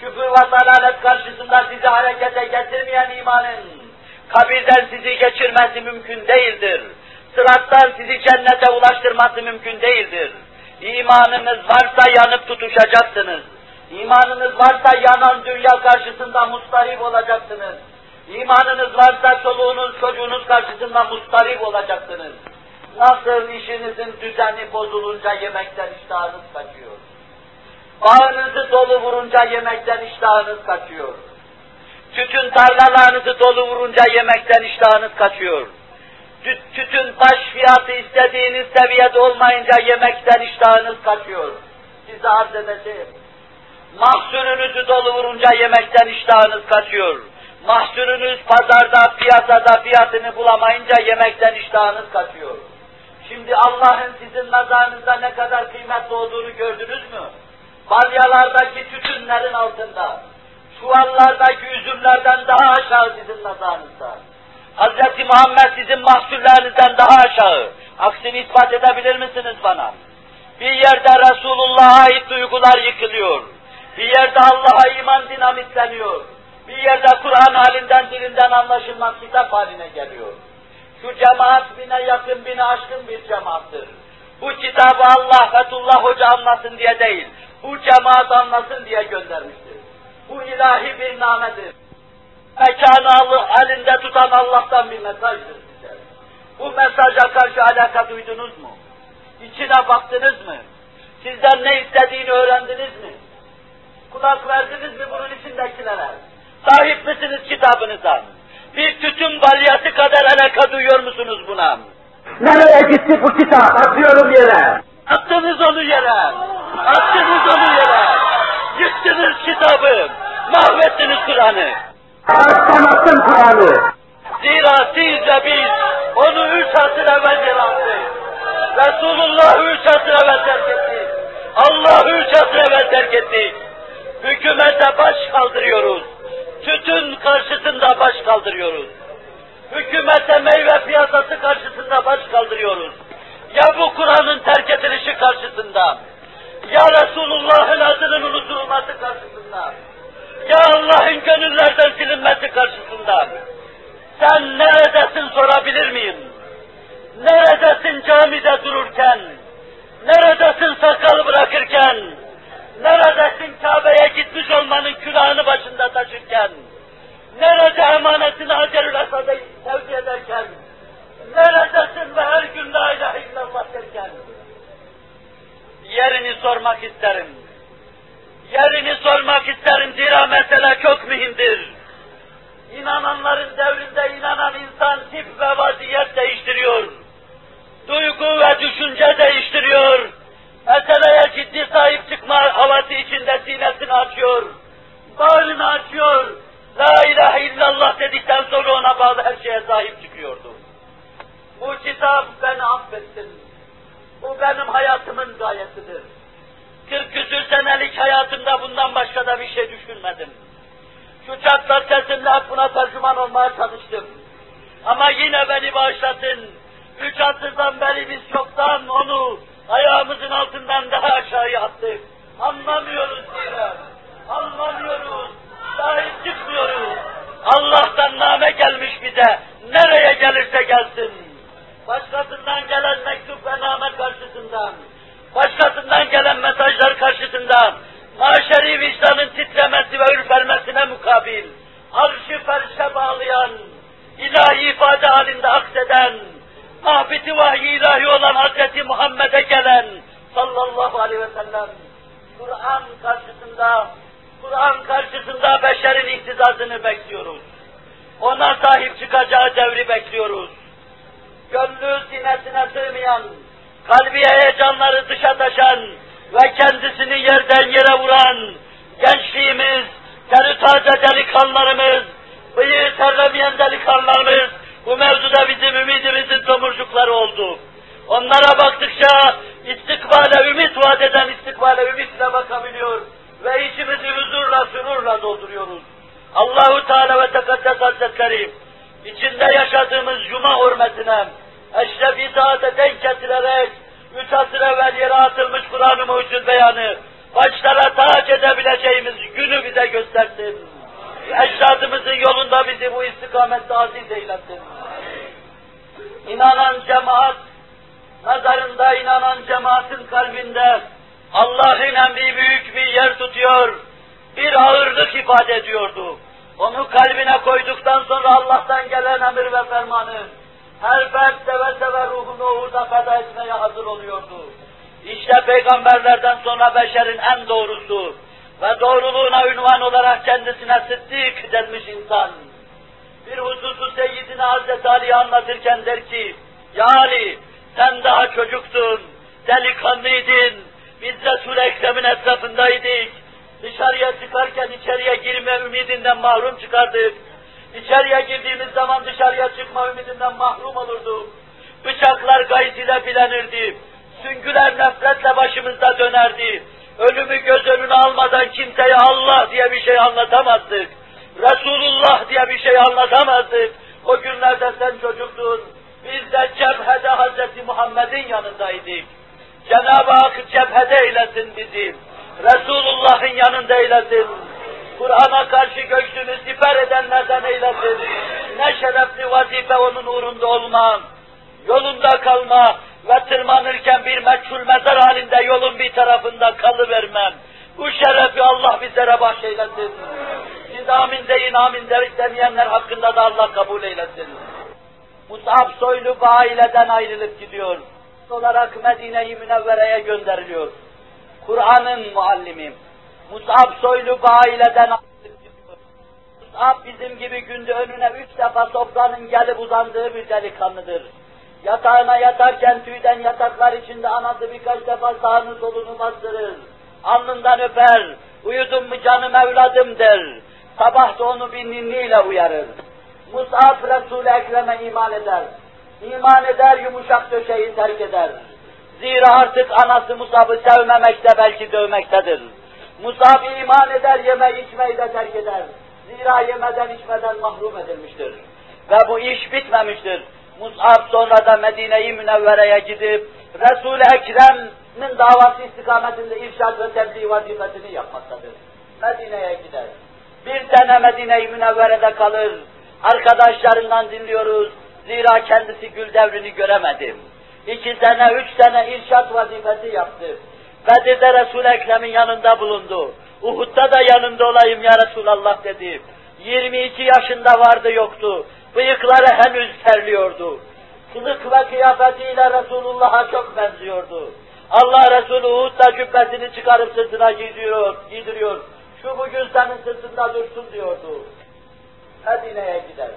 Küfür ve dalalet karşısında sizi harekete getirmeyen imanın, kabirden sizi geçirmesi mümkün değildir. Sırattan sizi cennete ulaştırması mümkün değildir. İmanınız varsa yanıp tutuşacaksınız. İmanınız varsa yanan dünya karşısında mustarip olacaksınız. İmanınız varsa çoluğunuz, çocuğunuz karşısında mustarip olacaksınız. Nasıl işinizin düzeni bozulunca yemekten iştahınız kaçıyor. Bağınızı dolu vurunca yemekten iştahınız kaçıyor. Tütün tarlalarınızı dolu vurunca yemekten iştahınız kaçıyor. Tütün taş fiyatı istediğiniz seviyede olmayınca yemekten iştahınız kaçıyor. Size arz edeceğim. Mahsulünüzü dolu vurunca yemekten iştahınız kaçıyor. Mahsulünüz pazarda, piyasada fiyatını bulamayınca yemekten iştahınız kaçıyor. Şimdi Allah'ın sizin nazarınızda ne kadar kıymetli olduğunu gördünüz mü? Balyalardaki tütünlerin altında, çuvallardaki üzümlerden daha aşağı sizin nazarınızda. Hz. Muhammed sizin mahsullerinizden daha aşağı. Aksini ispat edebilir misiniz bana? Bir yerde Resulullah'a ait duygular yıkılıyor. Bir yerde Allah'a iman dinamitleniyor. Bir yerde Kur'an halinden dilinden anlaşılmaz kitap haline geliyor. Şu cemaat bine yakın bine aşkın bir cemaattır. Bu kitabı Allah Fethullah Hoca anlasın diye değil, bu cemaat anlasın diye göndermiştir. Bu ilahi bir namedir. Mekanı elinde tutan Allah'tan bir mesajdır size. Bu mesaja karşı alaka duydunuz mu? İçine baktınız mı? Sizden ne istediğini öğrendiniz mi? Kulak verdiniz mi bunun içindekilere? Sahip misiniz kitabınıza? Bir tütün balyası kadar alaka duyuyor musunuz buna? Nereye gitti bu kitap? Atıyorum yere. Attınız onu yere. Attınız onu yere. Yıktınız kitabı. Mahvettiniz Kur'an'ı. Ağaçtan attım Kur'an'ı. Zira siz ve biz onu üç asır evvel yarattık. Resulullah'ı üç asır evvel terk ettik. Allah'ı üç asır evvel terk ettik. Hükümete baş kaldırıyoruz. Tütün karşısında baş kaldırıyoruz. Hükümete meyve piyasası karşısında baş kaldırıyoruz. Ya bu Kur'an'ın terk edilişi karşısında, ya Resulullah'ın adının unutulması karşısında, ya Allah'ın gönüllerden silinmesi karşısında. Sen neredesin sorabilir miyim? Neredesin camide dururken? Neredesin sakal bırakırken? Neredesin Kabe'ye gitmiş olmanın külahını başında taşırken? Nerede emanetini Hacerül Esad'a tevdi ederken? Neredesin ve her gün la ilahe illallah derken? Yerini sormak isterim. Yerini sormak isterim zira mesele çok mühimdir. İnananların devrinde inanan insan tip ve vaziyet değiştiriyor. Duygu ve düşünce değiştiriyor. Peygamberlerden sonra beşerin en doğrusu ve doğruluğuna ünvan olarak kendisine sıddık denmiş insan. Bir hususu Seyyidine Hazreti Ali'ye anlatırken der ki, Ya Ali sen daha çocuktun, delikanlıydın, biz Resul-i etrafındaydık. Dışarıya çıkarken içeriye girme ümidinden mahrum çıkardık. İçeriye girdiğimiz zaman dışarıya çıkma ümidinden mahrum olurduk. Bıçaklar gayz ile bilenirdi. Süngüler nefretle başımızda dönerdi. Ölümü göz önüne almadan kimseye Allah diye bir şey anlatamazdık. Resulullah diye bir şey anlatamazdık. O günlerde sen çocuktun. Biz de cephede Hazreti Muhammed'in yanındaydık. Cenab-ı Hak cephede eylesin bizi. Resulullah'ın yanında eylesin. Kur'an'a karşı göğsünü siper edenlerden eylesin. Ne şerefli vazife onun uğrunda olma, yolunda kalma ve tırmanırken bir meçhul mezar halinde yolun bir tarafında kalıvermem. Bu şerefi Allah bizlere bahşeylesin. Siz amin deyin, amin demeyenler hakkında da Allah kabul eylesin. Mus'ab soylu aileden ayrılıp gidiyor. Olarak Medine-i Münevvere'ye gönderiliyor. Kur'an'ın muallimi. Mus'ab soylu aileden ayrılıp gidiyor. Mus'ab bizim gibi günde önüne üç defa sofranın gelip uzandığı bir delikanlıdır. Yatağına yatarken tüyden yataklar içinde anası birkaç defa sağını solunu bastırır. Alnından öper, uyudun mu canım evladım der. Sabah da onu bir ninniyle uyarır. Mus'ab Resul-i Ekrem'e iman eder. İman eder, yumuşak döşeyi terk eder. Zira artık anası Musab'ı sevmemekte belki dövmektedir. Musab iman eder, yeme içmeyi de terk eder. Zira yemeden içmeden mahrum edilmiştir. Ve bu iş bitmemiştir. Mus'ab sonra da Medine-i Münevvere'ye gidip Resul-i Ekrem'in davası istikametinde irşad ve tebliğ vazifesini yapmaktadır. Medine'ye gider. Bir sene Medine-i Münevvere'de kalır. Arkadaşlarından dinliyoruz. Zira kendisi gül devrini göremedim. İki sene, üç sene irşat vazifesi yaptı. Bedir'de Resul-i Ekrem'in yanında bulundu. Uhud'da da yanında olayım ya Resulallah dedi. 22 yaşında vardı yoktu. Bıyıkları henüz terliyordu. Kılık ve kıyafetiyle Resulullah'a çok benziyordu. Allah Resulü Uhud'da cübbesini çıkarıp sırtına giydiriyor, giydiriyor. Şu bugün senin sırtında dursun diyordu. Medine'ye gider.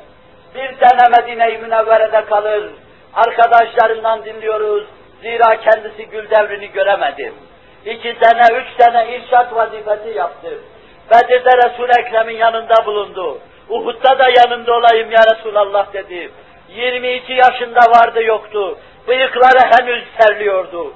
Bir sene Medine-i Münevvere'de kalır. Arkadaşlarından dinliyoruz. Zira kendisi gül devrini göremedim. İki sene, üç sene irşat vazifesi yaptı. Bedir'de Resul-i Ekrem'in yanında bulundu. Uhud'da da yanında olayım ya Resulallah dedi. 22 yaşında vardı yoktu. Bıyıkları henüz terliyordu.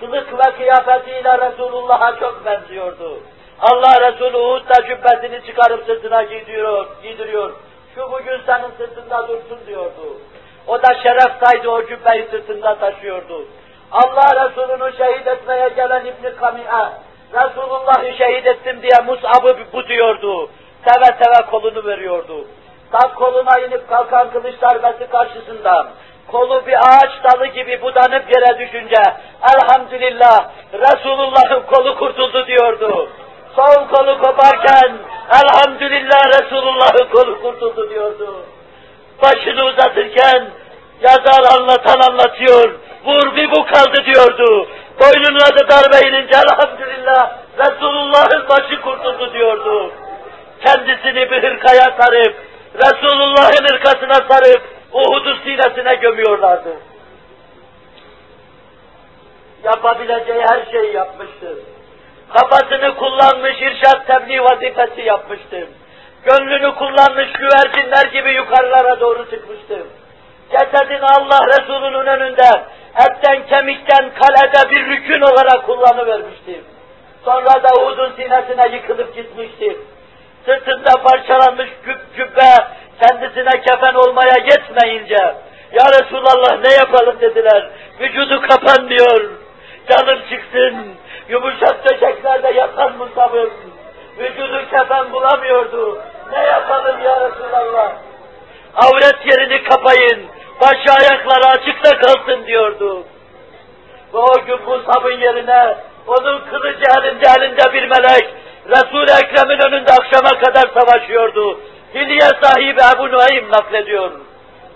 Kılık ve kıyafetiyle Resulullah'a çok benziyordu. Allah Resulü Uhud'da cübbesini çıkarıp sırtına giydiriyor, giydiriyor. Şu bugün senin sırtında dursun diyordu. O da şeref saydı o cübbeyi sırtında taşıyordu. Allah Resulü'nü şehit etmeye gelen İbn-i Kami'e, Resulullah'ı şehit ettim diye Mus'ab'ı bu diyordu. Seve seve kolunu veriyordu. Sağ koluna inip kalkan kılıç darbesi karşısında kolu bir ağaç dalı gibi budanıp yere düşünce elhamdülillah Resulullah'ın kolu kurtuldu diyordu. Sol kolu koparken elhamdülillah Resulullah'ın kolu kurtuldu diyordu. Başını uzatırken yazar anlatan anlatıyor. Vur bir bu kaldı diyordu. Boynuna da darbe inince elhamdülillah Resulullah'ın başı kurtuldu diyordu. Kendisini bir hırkaya sarıp, Resulullah'ın hırkasına sarıp, Uhud'un sinesine gömüyorlardı. Yapabileceği her şeyi yapmıştır. Kafasını kullanmış irşat tebliğ vazifesi yapmıştır. Gönlünü kullanmış güvercinler gibi yukarılara doğru çıkmıştır. Cesedini Allah Resulü'nün önünde etten kemikten kalede bir rükün olarak kullanıvermiştir. Sonra da Uhud'un sinesine yıkılıp gitmiştir. Sırtında parçalanmış küp cübbe kendisine kefen olmaya yetmeyince Ya Resulallah ne yapalım dediler. Vücudu kapanmıyor. Canım çıksın. Yumuşak döşeklerde yatan Musab'ın. Vücudu kefen bulamıyordu. Ne yapalım ya Resulallah? Avret yerini kapayın. Başı ayakları açıkta kalsın diyordu. Ve o gün Musab'ın yerine onun kılıcı elinde elinde bir melek Resul-i Ekrem'in önünde akşama kadar savaşıyordu. Hilye sahibi Ebu Nuaym naklediyor.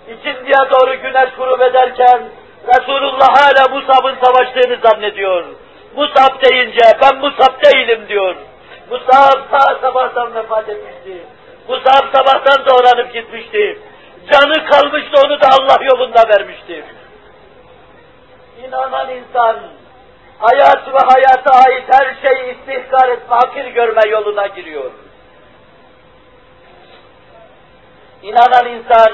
İkindiye doğru güneş grup ederken Resulullah hala Musab'ın savaştığını zannediyor. Musab deyince ben Musab değilim diyor. Musab ta sabahtan vefat etmişti. Musab sabahtan doğranıp gitmişti. Canı kalmıştı onu da Allah yolunda vermişti. İnanan insan hayat ve hayata ait her şeyi istihkar etme, hakir görme yoluna giriyor. İnanan insan,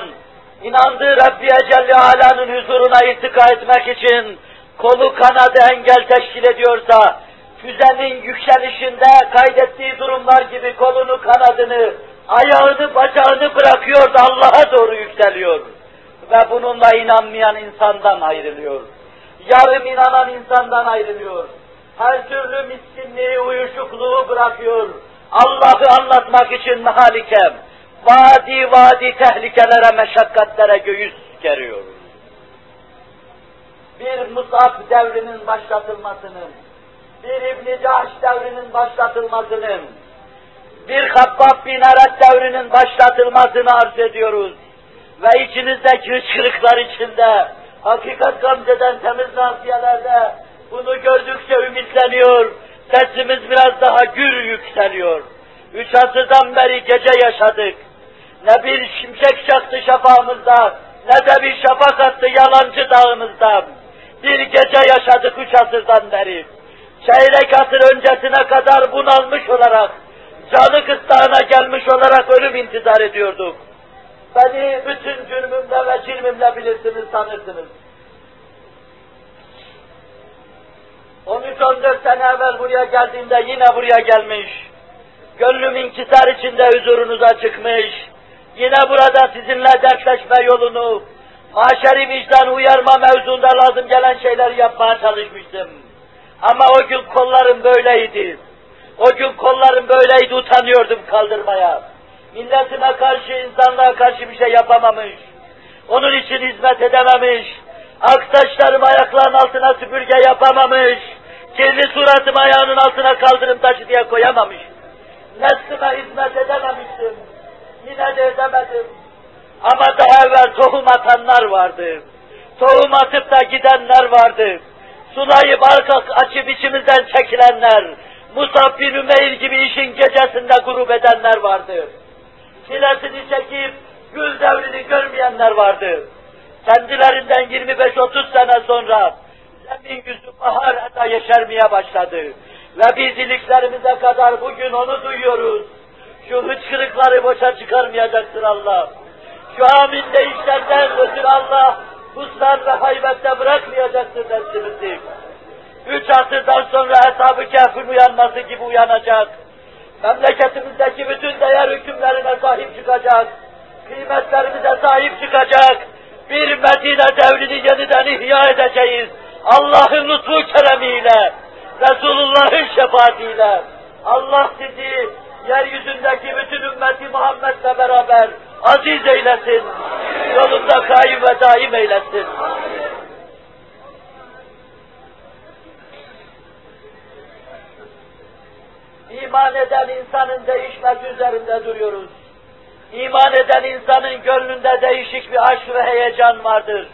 inandığı Rabbiye Celle Ala'nın huzuruna irtika etmek için kolu kanadı engel teşkil ediyorsa, füzenin yükselişinde kaydettiği durumlar gibi kolunu kanadını, ayağını bacağını bırakıyor da Allah'a doğru yükseliyor. Ve bununla inanmayan insandan ayrılıyor. Yarım inanan insandan ayrılıyor. Her türlü miskinliği, uyuşukluğu bırakıyor. Allah'ı anlatmak için mehalike, vadi vadi tehlikelere, meşakkatlere göğüs geriyor. Bir Musab devrinin başlatılmasının, bir İbn-i Cahş devrinin başlatılmasının, bir Habbab bin Arat devrinin başlatılmasını arz ediyoruz. Ve içinizdeki hıçkırıklar içinde, hakikat gamzeden temiz nasiyelerde bunu gördükçe ümitleniyor, sesimiz biraz daha gür yükseliyor. Üç asırdan beri gece yaşadık. Ne bir şimşek çaktı şafağımızda, ne de bir şafak attı yalancı dağımızda. Bir gece yaşadık üç asırdan beri. Çeyrek asır öncesine kadar bunalmış olarak, canı kıstağına gelmiş olarak ölüm intizar ediyorduk. Beni bütün cürmümle ve cilmimle bilirsiniz, tanırsınız. 13-14 sene evvel buraya geldiğimde yine buraya gelmiş. Gönlüm inkisar içinde huzurunuza çıkmış. Yine burada sizinle dertleşme yolunu, maşeri vicdan uyarma mevzunda lazım gelen şeyler yapmaya çalışmıştım. Ama o gün kollarım böyleydi. O gün kollarım böyleydi, utanıyordum kaldırmaya. Milletime karşı, insanlığa karşı bir şey yapamamış. Onun için hizmet edememiş. Aksaçlarım ayaklarının altına süpürge yapamamış. Kirli suratımı ayağının altına kaldırım taşı diye koyamamış. Neslime hizmet edememiştim. Yine de edemedim. Ama daha evvel tohum atanlar vardı. Tohum atıp da gidenler vardı. Sulayıp arka açıp içimizden çekilenler. Musab bin Ümeyr gibi işin gecesinde grup edenler vardı. Çilesini çekip gül devrini görmeyenler vardı. Kendilerinden 25-30 sene sonra zemin yüzü bahar eda yeşermeye başladı. Ve biz iliklerimize kadar bugün onu duyuyoruz. Şu hıçkırıkları boşa çıkarmayacaktır Allah. Şu amin deyişlerden ötürü Allah husran ve haybette bırakmayacaktır neslimizi. Üç asırdan sonra hesabı kehfin uyanması gibi uyanacak. Memleketimizdeki bütün değer hükümlerine sahip çıkacak. Kıymetlerimize sahip çıkacak. Bir Medine devrini yeniden ihya edeceğiz. Allah'ın lütfu keremiyle, Resulullah'ın şefaatiyle. Allah sizi yeryüzündeki bütün ümmeti Muhammed'le beraber aziz eylesin. Yolunda kaim ve daim eylesin. İman eden insanın değişmesi üzerinde duruyoruz. İman eden insanın gönlünde değişik bir aşk ve heyecan vardır.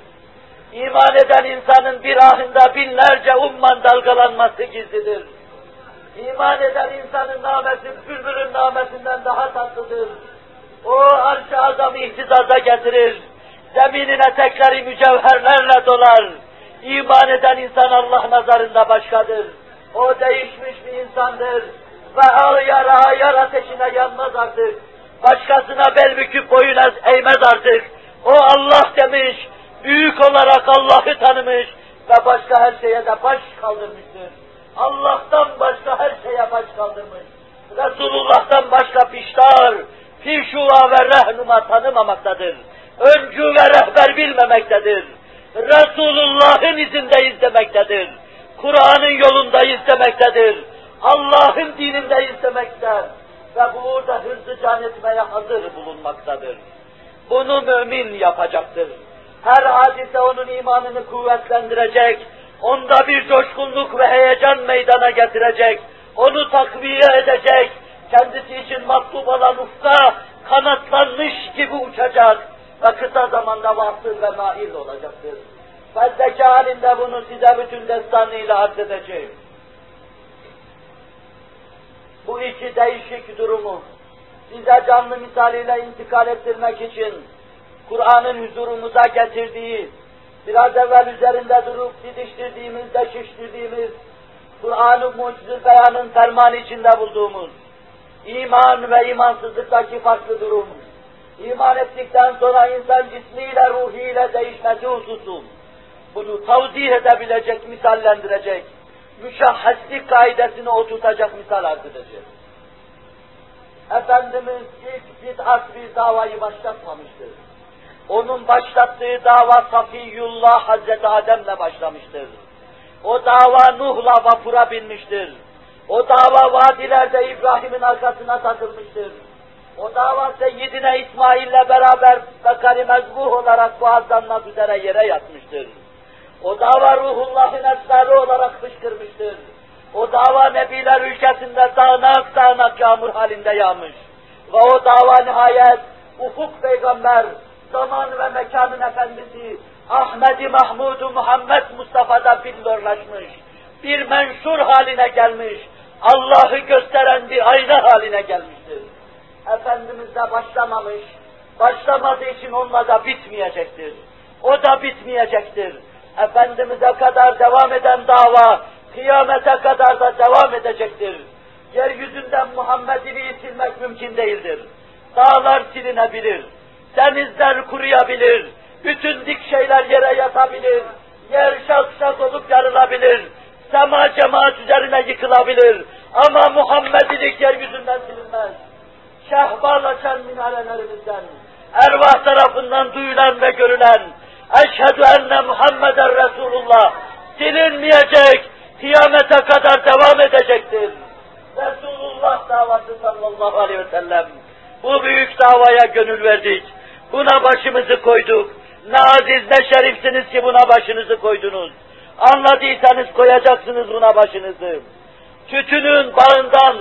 İman eden insanın bir ahında binlerce umman dalgalanması gizlidir. İman eden insanın namesi bülbülün namesinden daha tatlıdır. O arş-ı azamı ihtizaza getirir. Zeminin etekleri mücevherlerle dolar. İman eden insan Allah nazarında başkadır. O değişmiş bir insandır. Ve ağır ağır ateşine yanmaz artık. Başkasına bel büküp boyun eğmez artık. O Allah demiş, büyük olarak Allah'ı tanımış ve başka her şeye de baş kaldırmıştır. Allah'tan başka her şeye baş kaldırmış. Resulullah'tan başka piştar, pişuva ve rehnuma tanımamaktadır. Öncü ve rehber bilmemektedir. Resulullah'ın izindeyiz demektedir. Kur'an'ın yolundayız demektedir. Allah'ın dinindeyiz demekte. Ve bu uğurda hırzı can etmeye hazır bulunmaktadır. Bunu mümin yapacaktır. Her hadise onun imanını kuvvetlendirecek, onda bir coşkunluk ve heyecan meydana getirecek, onu takviye edecek, kendisi için matlub olan ufka kanatlanmış gibi uçacak ve kısa zamanda vasıl ve nail olacaktır. Fezleke halinde bunu size bütün destanıyla arz edeceğim. Bu iki değişik durumu. Size canlı misaliyle intikal ettirmek için Kur'an'ın huzurumuza getirdiği, biraz evvel üzerinde durup didiştirdiğimiz, deşiştirdiğimiz, Kur'an-ı mucize beyanın fermanı içinde bulduğumuz, iman ve imansızlıktaki farklı durum, iman ettikten sonra insan cismiyle, ruhiyle değişmesi hususu, bunu tavzih edebilecek, misallendirecek, müşahheslik kaidesini oturtacak misal arz edecek. Efendimiz ilk bid'at bir davayı başlatmamıştır. Onun başlattığı dava Safiyullah Hazreti Adem'le başlamıştır. O dava Nuh'la vapura binmiştir. O dava vadilerde İbrahim'in arkasına takılmıştır. O dava Seyyidine İsmail'le beraber Bekari mezbuh olarak boğazlanmak üzere yere yatmıştır. O dava ruhullahın esrarı olarak fışkırmıştır. O dava Nebiler ülkesinde dağınak dağınak yağmur halinde yağmış. Ve o dava nihayet ufuk peygamber, zaman ve mekanın efendisi, Ahmedi Mahmudu Muhammed Mustafa'da billorlaşmış. Bir menşur haline gelmiş. Allah'ı gösteren bir ayna haline gelmiştir. Efendimiz de başlamamış. Başlamadığı için onunla da bitmeyecektir. O da bitmeyecektir. Efendimiz'e kadar devam eden dava, kıyamete kadar da devam edecektir. Yeryüzünden Muhammed'ini silmek mümkün değildir. Dağlar silinebilir, denizler kuruyabilir, bütün dik şeyler yere yatabilir, yer şak şak olup yarılabilir, sema cemaat üzerine yıkılabilir ama Muhammedilik yeryüzünden silinmez. Şehbalaşan minarelerimizden, ervah tarafından duyulan ve görülen, eşhedü enne Muhammeden Resulullah silinmeyecek, kıyamete kadar devam edecektir. Resulullah davası sallallahu aleyhi ve sellem. Bu büyük davaya gönül verdik. Buna başımızı koyduk. Ne aziz ne şerifsiniz ki buna başınızı koydunuz. Anladıysanız koyacaksınız buna başınızı. Tütünün bağından,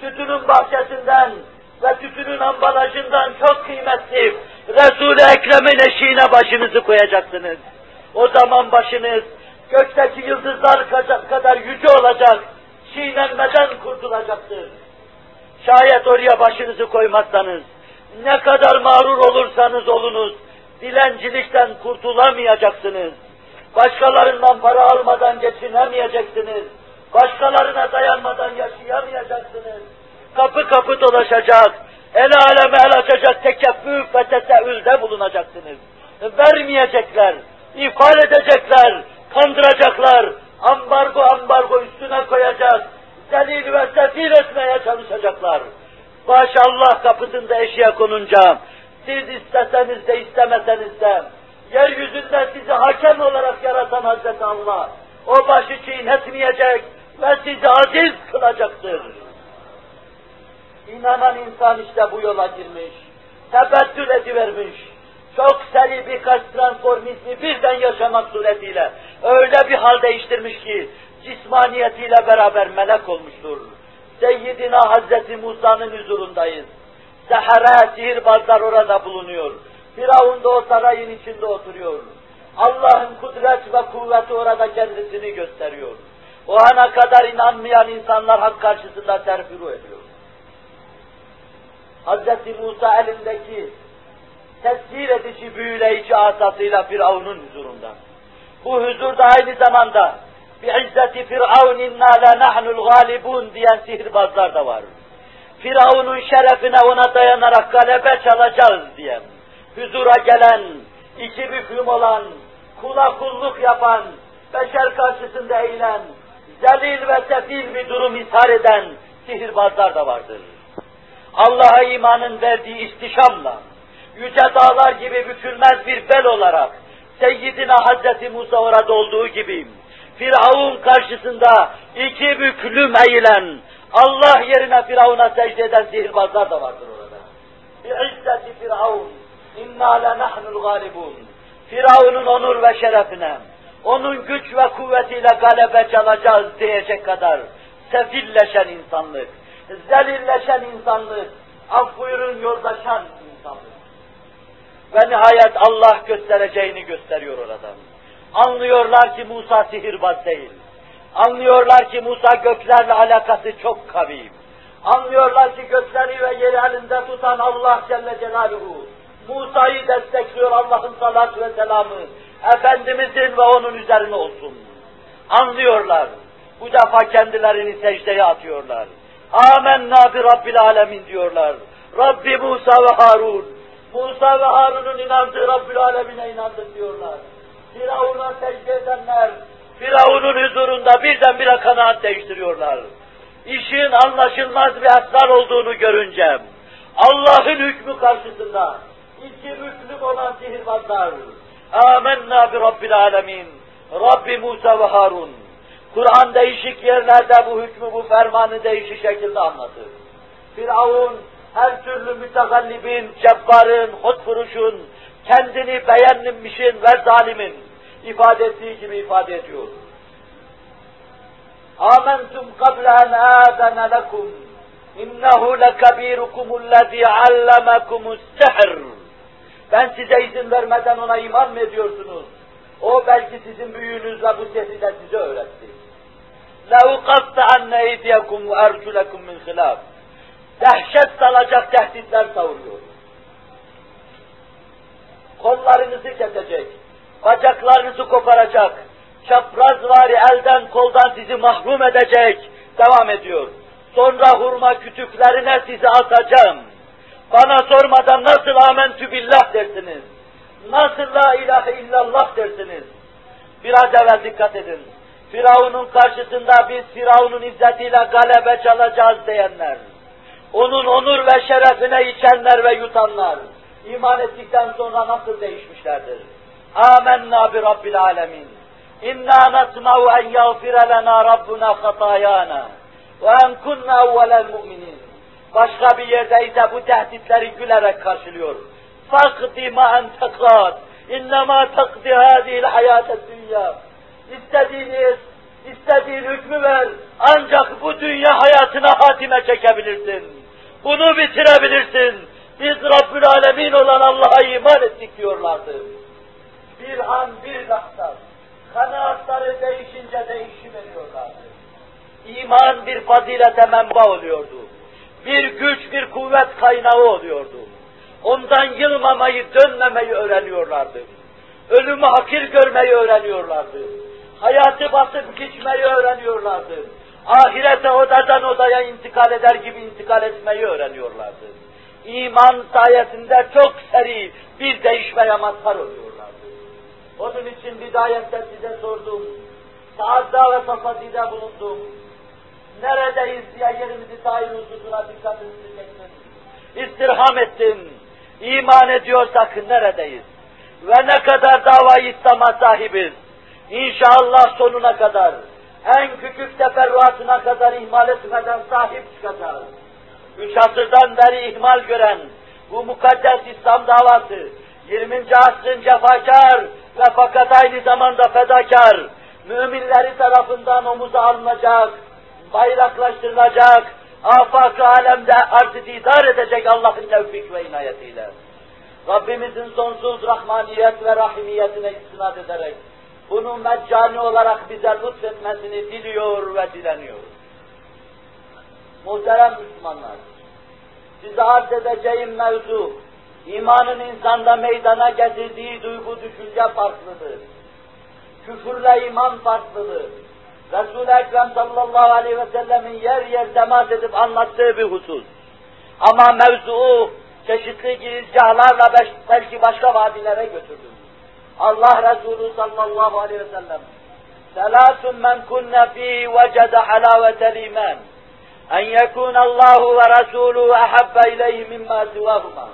tütünün bahçesinden ve tütünün ambalajından çok kıymetli Resul-i Ekrem'in eşiğine başınızı koyacaksınız. O zaman başınız gökteki yıldızlar kadar yüce olacak, çiğnenmeden kurtulacaktır. Şayet oraya başınızı koymazsanız, ne kadar mağrur olursanız olunuz, dilencilikten kurtulamayacaksınız. Başkalarından para almadan geçinemeyeceksiniz. Başkalarına dayanmadan yaşayamayacaksınız. Kapı kapı dolaşacak, el aleme el açacak tekeffüf ve teseülde bulunacaksınız. Vermeyecekler, ifade edecekler, kandıracaklar, ambargo ambargo üstüne koyacak, zelil ve sefil etmeye çalışacaklar. Baş Allah kapısında eşya konunca, siz isteseniz de istemeseniz de, yeryüzünde sizi hakem olarak yaratan Hazreti Allah, o başı çiğnetmeyecek ve sizi aziz kılacaktır. İnanan insan işte bu yola girmiş, tebettül edivermiş, çok seri birkaç transformizmi birden yaşamak suretiyle öyle bir hal değiştirmiş ki cismaniyetiyle beraber melek olmuştur. Seyyidina Hazreti Musa'nın huzurundayız. Sehara, sihirbazlar orada bulunuyor. Firavun da o sarayın içinde oturuyor. Allah'ın kudret ve kuvveti orada kendisini gösteriyor. O ana kadar inanmayan insanlar hak karşısında terfiru ediyor. Hazreti Musa elindeki tesir edici, büyüleyici asasıyla Firavun'un huzurunda. Bu huzurda aynı zamanda bi'izzeti Firavun inna la nahnul galibun diyen sihirbazlar da var. Firavun'un şerefine ona dayanarak galebe çalacağız diyen, huzura gelen, iki büklüm olan, kula kulluk yapan, beşer karşısında eğilen, zelil ve sefil bir durum ishar eden sihirbazlar da vardır. Allah'a imanın verdiği istişamla, yüce dağlar gibi bükülmez bir bel olarak, Seyyidina Hazreti Musa orada olduğu gibi, Firavun karşısında iki büklüm eğilen, Allah yerine Firavun'a secde eden sihirbazlar da vardır orada. Bi'izzeti Firavun, inna lenahnul galibun. Firavun'un onur ve şerefine, onun güç ve kuvvetiyle galebe çalacağız diyecek kadar sefilleşen insanlık, zelilleşen insanlık, af buyurun yoldaşan insanlık. Ve nihayet Allah göstereceğini gösteriyor oradan. Anlıyorlar ki Musa sihirbaz değil. Anlıyorlar ki Musa göklerle alakası çok kavim. Anlıyorlar ki gökleri ve yeri elinde tutan Allah Celle Celaluhu. Musa'yı destekliyor Allah'ın salatü ve selamı. Efendimizin ve onun üzerine olsun. Anlıyorlar. Bu defa kendilerini secdeye atıyorlar. Amenna bi Rabbil Alemin diyorlar. Rabbi Musa ve Harun. Musa ve Harun'un inandığı Rabbil Alemine inandık diyorlar. Firavun'a secde edenler, Firavun'un huzurunda birdenbire kanaat değiştiriyorlar. İşin anlaşılmaz bir esrar olduğunu görünce, Allah'ın hükmü karşısında, iki müslüm olan sihirbazlar, Amenna bi Rabbil Alemin, Rabbi Musa ve Harun. Kur'an değişik yerlerde bu hükmü, bu fermanı değişik şekilde anlatır. Firavun, her türlü mütegallibin, cebbarın, hotfuruşun, kendini beğenmişin ve zalimin ifade ettiği gibi ifade ediyor. آمنتم قبل أن آذن لكم إنه لكبيركم الذي علمكم السحر Ben size izin vermeden ona iman mı ediyorsunuz? O belki sizin büyüğünüz ve bu sesi de size öğretti. لَاُقَطَّعَنَّ اَيْدِيَكُمْ وَاَرْجُلَكُمْ مِنْ خِلَافٍ Dehşet salacak tehditler savuruyor. Kollarınızı kesecek, bacaklarınızı koparacak, çapraz var elden koldan sizi mahrum edecek, devam ediyor. Sonra hurma kütüklerine sizi atacağım. Bana sormadan nasıl amentü billah dersiniz? Nasıl la ilahe illallah dersiniz? Biraz evvel dikkat edin. Firavun'un karşısında biz Firavun'un izzetiyle galebe çalacağız diyenler, onun onur ve şerefine içenler ve yutanlar, iman ettikten sonra nasıl değişmişlerdir? Âmennâ bi Rabbil alemin. İnna nasma'u en yağfire lena Rabbuna hatayana ve en kunna evvelel mu'minin. Başka bir yerde ise bu tehditleri gülerek karşılıyor. Fakdi ma entekat. İnnemâ takdi hâzihil hayâtet dünya. İstediğiniz, istediğin hükmü ver. Ancak bu dünya hayatına hatime çekebilirsin. Bunu bitirebilirsin. Biz Rabbül Alemin olan Allah'a iman ettik diyorlardı. Bir an bir lahza kanaatları değişince değişim ediyorlardı. İman bir fazilete menba oluyordu. Bir güç, bir kuvvet kaynağı oluyordu. Ondan yılmamayı, dönmemeyi öğreniyorlardı. Ölümü hakir görmeyi öğreniyorlardı. Hayatı basıp geçmeyi öğreniyorlardı. Ahirete odadan odaya intikal eder gibi intikal etmeyi öğreniyorlardı. İman sayesinde çok seri bir değişmeye mazhar oluyorlardı. Onun için bidayette size sordum. Saadda ve tafadide bulundum. Neredeyiz diye yerimizi tayin hususuna dikkatinizi çektim. İstirham ettim. İman ediyorsak neredeyiz? Ve ne kadar dava İslam'a sahibiz? İnşallah sonuna kadar, en küçük teferruatına kadar ihmal etmeden sahip çıkacağız. Üç asırdan beri ihmal gören bu mukaddes İslam davası, 20. asrın cefakar ve fakat aynı zamanda fedakar, müminleri tarafından omuza alınacak, bayraklaştırılacak, afak-ı alemde arz didar edecek Allah'ın tevfik ve inayetiyle. Rabbimizin sonsuz rahmaniyet ve rahimiyetine istinad ederek, bunu meccani olarak bize lütfetmesini diliyor ve dileniyor. Muhterem Müslümanlar, size arz edeceğim mevzu, imanın insanda meydana getirdiği duygu düşünce farklıdır. Küfürle iman farklıdır. Resul-i Ekrem sallallahu aleyhi ve sellemin yer yer temas edip anlattığı bir husus. Ama mevzu çeşitli girizgahlarla belki başka vadilere götürdü. Allah Resulü sallallahu aleyhi ve sellem. Selatun men kunne fi vecede halavetel iman. En yekun Allahu ve Resulü ahabbe ileyhi mimma sivahuma.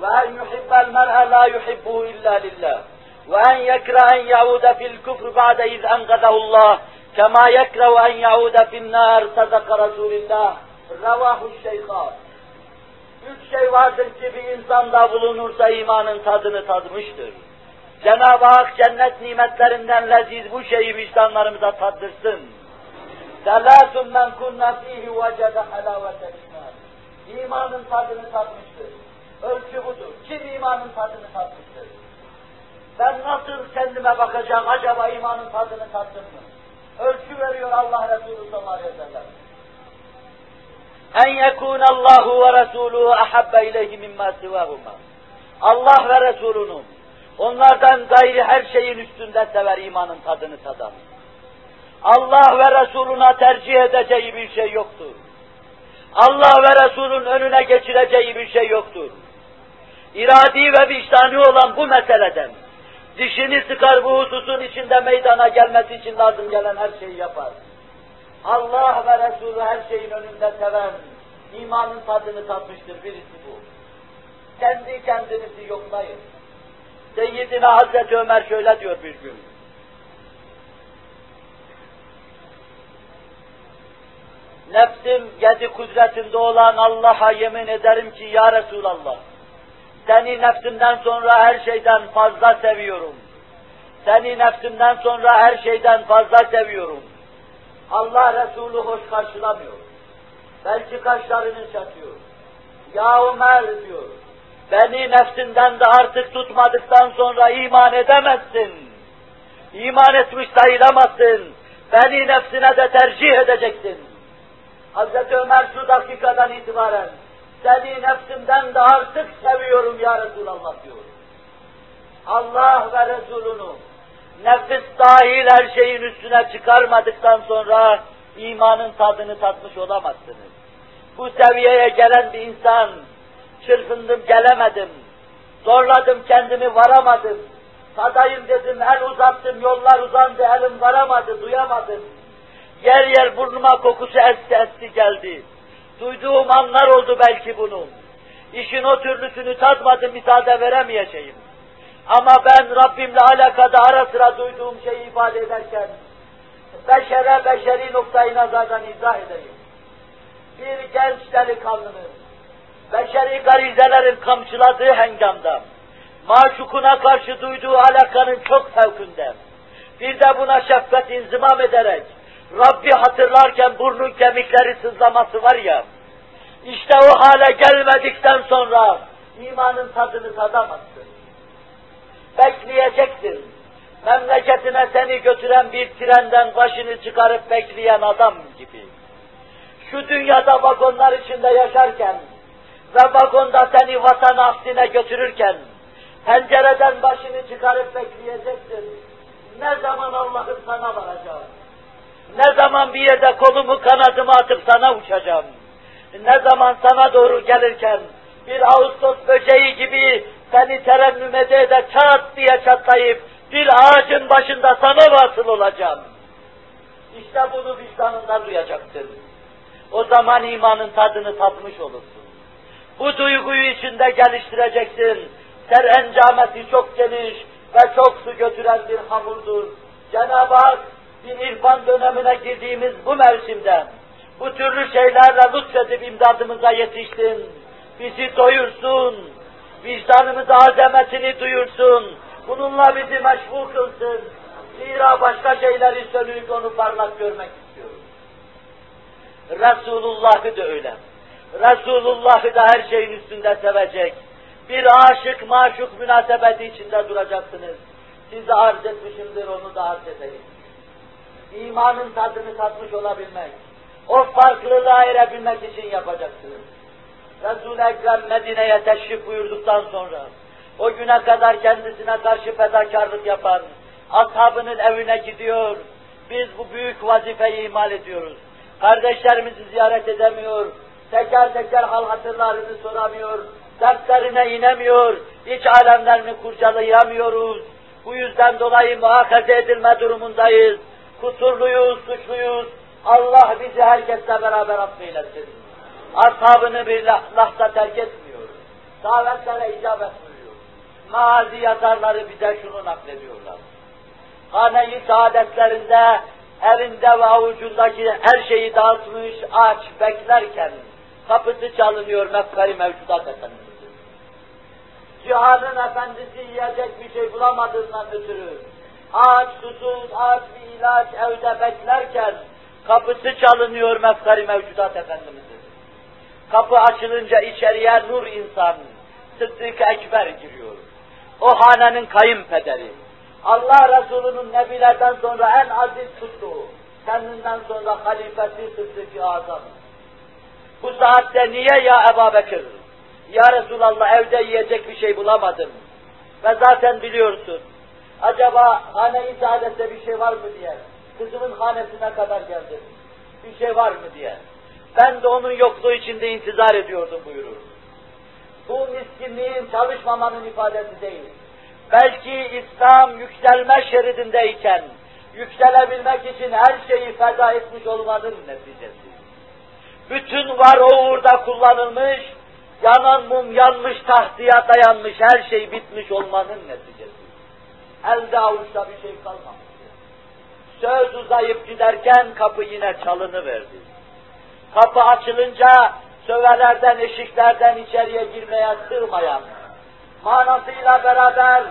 Ve en yuhibbel mer'e la yuhibbuhu illa lillah. Ve en yekre en yaude fil küfr ba'de iz engadehu kema yekrehu en yaude fil nar sadaka Resulillah revahu şeyhan Üç şey vardır ki bir insanda bulunursa imanın tadını tadmıştır. Cenab-ı Hak cennet nimetlerinden leziz bu şeyi vicdanlarımıza tattırsın. Selâtun men kunna fîhî vecede halâvetel iman. İmanın tadını tatmıştır. Ölçü budur. Kim imanın tadını tatmıştır? Ben nasıl Asıl kendime bakacağım, acaba imanın tadını tattım mı? Ölçü veriyor Allah Resulü sallallahu aleyhi ve sellem. En yekûne Allahu ve Resuluhu ahabbe ileyhi mimma sivâhuma. Allah ve Resulünü onlardan gayri her şeyin üstünde sever imanın tadını tadan. Allah ve Resuluna tercih edeceği bir şey yoktur. Allah ve Resulün önüne geçireceği bir şey yoktur. İradi ve vicdani olan bu meseleden dişini sıkar bu hususun içinde meydana gelmesi için lazım gelen her şeyi yapar. Allah ve Resulü her şeyin önünde seven, imanın tadını tatmıştır birisi bu. Kendi kendinizi yoklayın. Seyyidina Hazreti Ömer şöyle diyor bir gün. Nefsim yedi kudretinde olan Allah'a yemin ederim ki ya Resulallah, seni nefsimden sonra her şeyden fazla seviyorum. Seni nefsimden sonra her şeyden fazla seviyorum. Allah Resulü hoş karşılamıyor. Belki kaşlarını çatıyor. Ya Ömer diyor, beni nefsinden de artık tutmadıktan sonra iman edemezsin. İman etmiş sayılamazsın. Beni nefsine de tercih edeceksin. Hazreti Ömer şu dakikadan itibaren seni nefsimden de artık seviyorum ya Resulallah diyor. Allah ve Resulünü nefis dahil her şeyin üstüne çıkarmadıktan sonra imanın tadını tatmış olamazsınız. Bu seviyeye gelen bir insan, çırpındım gelemedim, zorladım kendimi varamadım, tadayım dedim, el uzattım, yollar uzandı, elim varamadı, duyamadım. Yer yer burnuma kokusu esti esti geldi. Duyduğum anlar oldu belki bunun. İşin o türlüsünü tadmadım, müsaade veremeyeceğim. Ama ben Rabbimle alakada ara sıra duyduğum şeyi ifade ederken, beşere beşeri noktayı nazardan izah edeyim. Bir genç delikanlının, beşeri garizelerin kamçıladığı hengamda, maşukuna karşı duyduğu alakanın çok fevkinde, bir de buna şefkat inzimam ederek, Rabbi hatırlarken burnun kemikleri sızlaması var ya, işte o hale gelmedikten sonra imanın tadını tadamazsın. Bekleyeceksin. Memleketine seni götüren bir trenden başını çıkarıp bekleyen adam gibi. Şu dünyada vagonlar içinde yaşarken ve vagonda seni vatan aksine götürürken pencereden başını çıkarıp bekleyeceksin. Ne zaman Allah'ın sana varacağım? Ne zaman bir yerde kolumu kanadımı atıp sana uçacağım? Ne zaman sana doğru gelirken bir Ağustos böceği gibi seni terennüm ede ede çat diye çatlayıp bir ağacın başında sana vasıl olacağım. İşte bunu vicdanında duyacaksın. O zaman imanın tadını tatmış olursun. Bu duyguyu içinde geliştireceksin. Serencamesi çok geniş ve çok su götüren bir hamurdur. Cenab-ı Hak bir irfan dönemine girdiğimiz bu mevsimde bu türlü şeylerle lütfedip imdadımıza yetiştin. Bizi doyursun, vicdanımıza azametini duyursun, bununla bizi meşgul kılsın. Zira başka şeyleri sönük onu parlak görmek istiyoruz. Resulullah'ı da öyle. Resulullah'ı da her şeyin üstünde sevecek. Bir aşık maşuk münasebeti içinde duracaksınız. Size arz etmişimdir, onu da arz edeyim. İmanın tadını tatmış olabilmek, o farklılığa erebilmek için yapacaksınız. Resul-i Ekrem Medine'ye teşrif buyurduktan sonra, o güne kadar kendisine karşı fedakarlık yapan, ashabının evine gidiyor, biz bu büyük vazifeyi imal ediyoruz. Kardeşlerimizi ziyaret edemiyor, teker teker hal hatırlarını soramıyor, derslerine inemiyor, iç alemlerini kurcalayamıyoruz. Bu yüzden dolayı muhakaze edilme durumundayız. Kusurluyuz, suçluyuz. Allah bizi herkesle beraber affeylesin. Ashabını bir lahza terk etmiyor. Davetlere icabet buyuruyor. Mazi yazarları bize şunu naklediyorlar. Hane-i saadetlerinde elinde ve avucundaki her şeyi dağıtmış, aç, beklerken kapısı çalınıyor mefkari mevcudat efendimizin. Cihanın efendisi yiyecek bir şey bulamadığından ötürü aç, susuz, aç bir ilaç evde beklerken kapısı çalınıyor mefkari mevcudat efendimizin. Kapı açılınca içeriye nur insan, Sıddık Ekber giriyor. O hanenin kayınpederi. Allah Resulü'nün nebilerden sonra en aziz tuttuğu, kendinden sonra halifesi Sıddık-ı Azam. Bu saatte niye ya Ebu Bekir? Ya Resulallah evde yiyecek bir şey bulamadım. Ve zaten biliyorsun. Acaba hane-i bir şey var mı diye. Kızımın hanesine kadar geldim. Bir şey var mı diye. Ben de onun yokluğu içinde intizar ediyordum buyurur. Bu miskinliğin çalışmamanın ifadesi değil. Belki İslam yükselme şeridindeyken, yükselebilmek için her şeyi feda etmiş olmanın neticesi. Bütün var o uğurda kullanılmış, yanan mum yanmış tahtıya dayanmış, her şey bitmiş olmanın neticesi. Elde avuçta bir şey kalmamış. Söz uzayıp giderken kapı yine çalını verdi. Kapı açılınca sövelerden, eşiklerden içeriye girmeye sığmayan, manasıyla beraber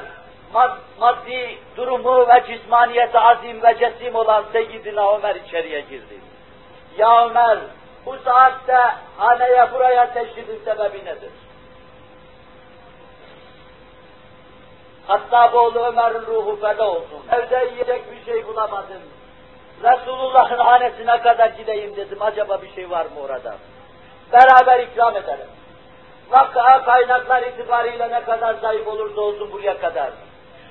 mad maddi durumu ve cismaniyeti azim ve cesim olan Seyyidina Ömer içeriye girdi. Ya Ömer, bu saatte haneye buraya teşrifin sebebi nedir? Hatta bu Ömer'in ruhu feda olsun. Evde yiyecek bir şey bulamadım. Resulullah'ın hanesine kadar gideyim dedim. Acaba bir şey var mı orada? Beraber ikram edelim. Vakıa kaynaklar itibariyle ne kadar zayıf olursa olsun buraya kadar.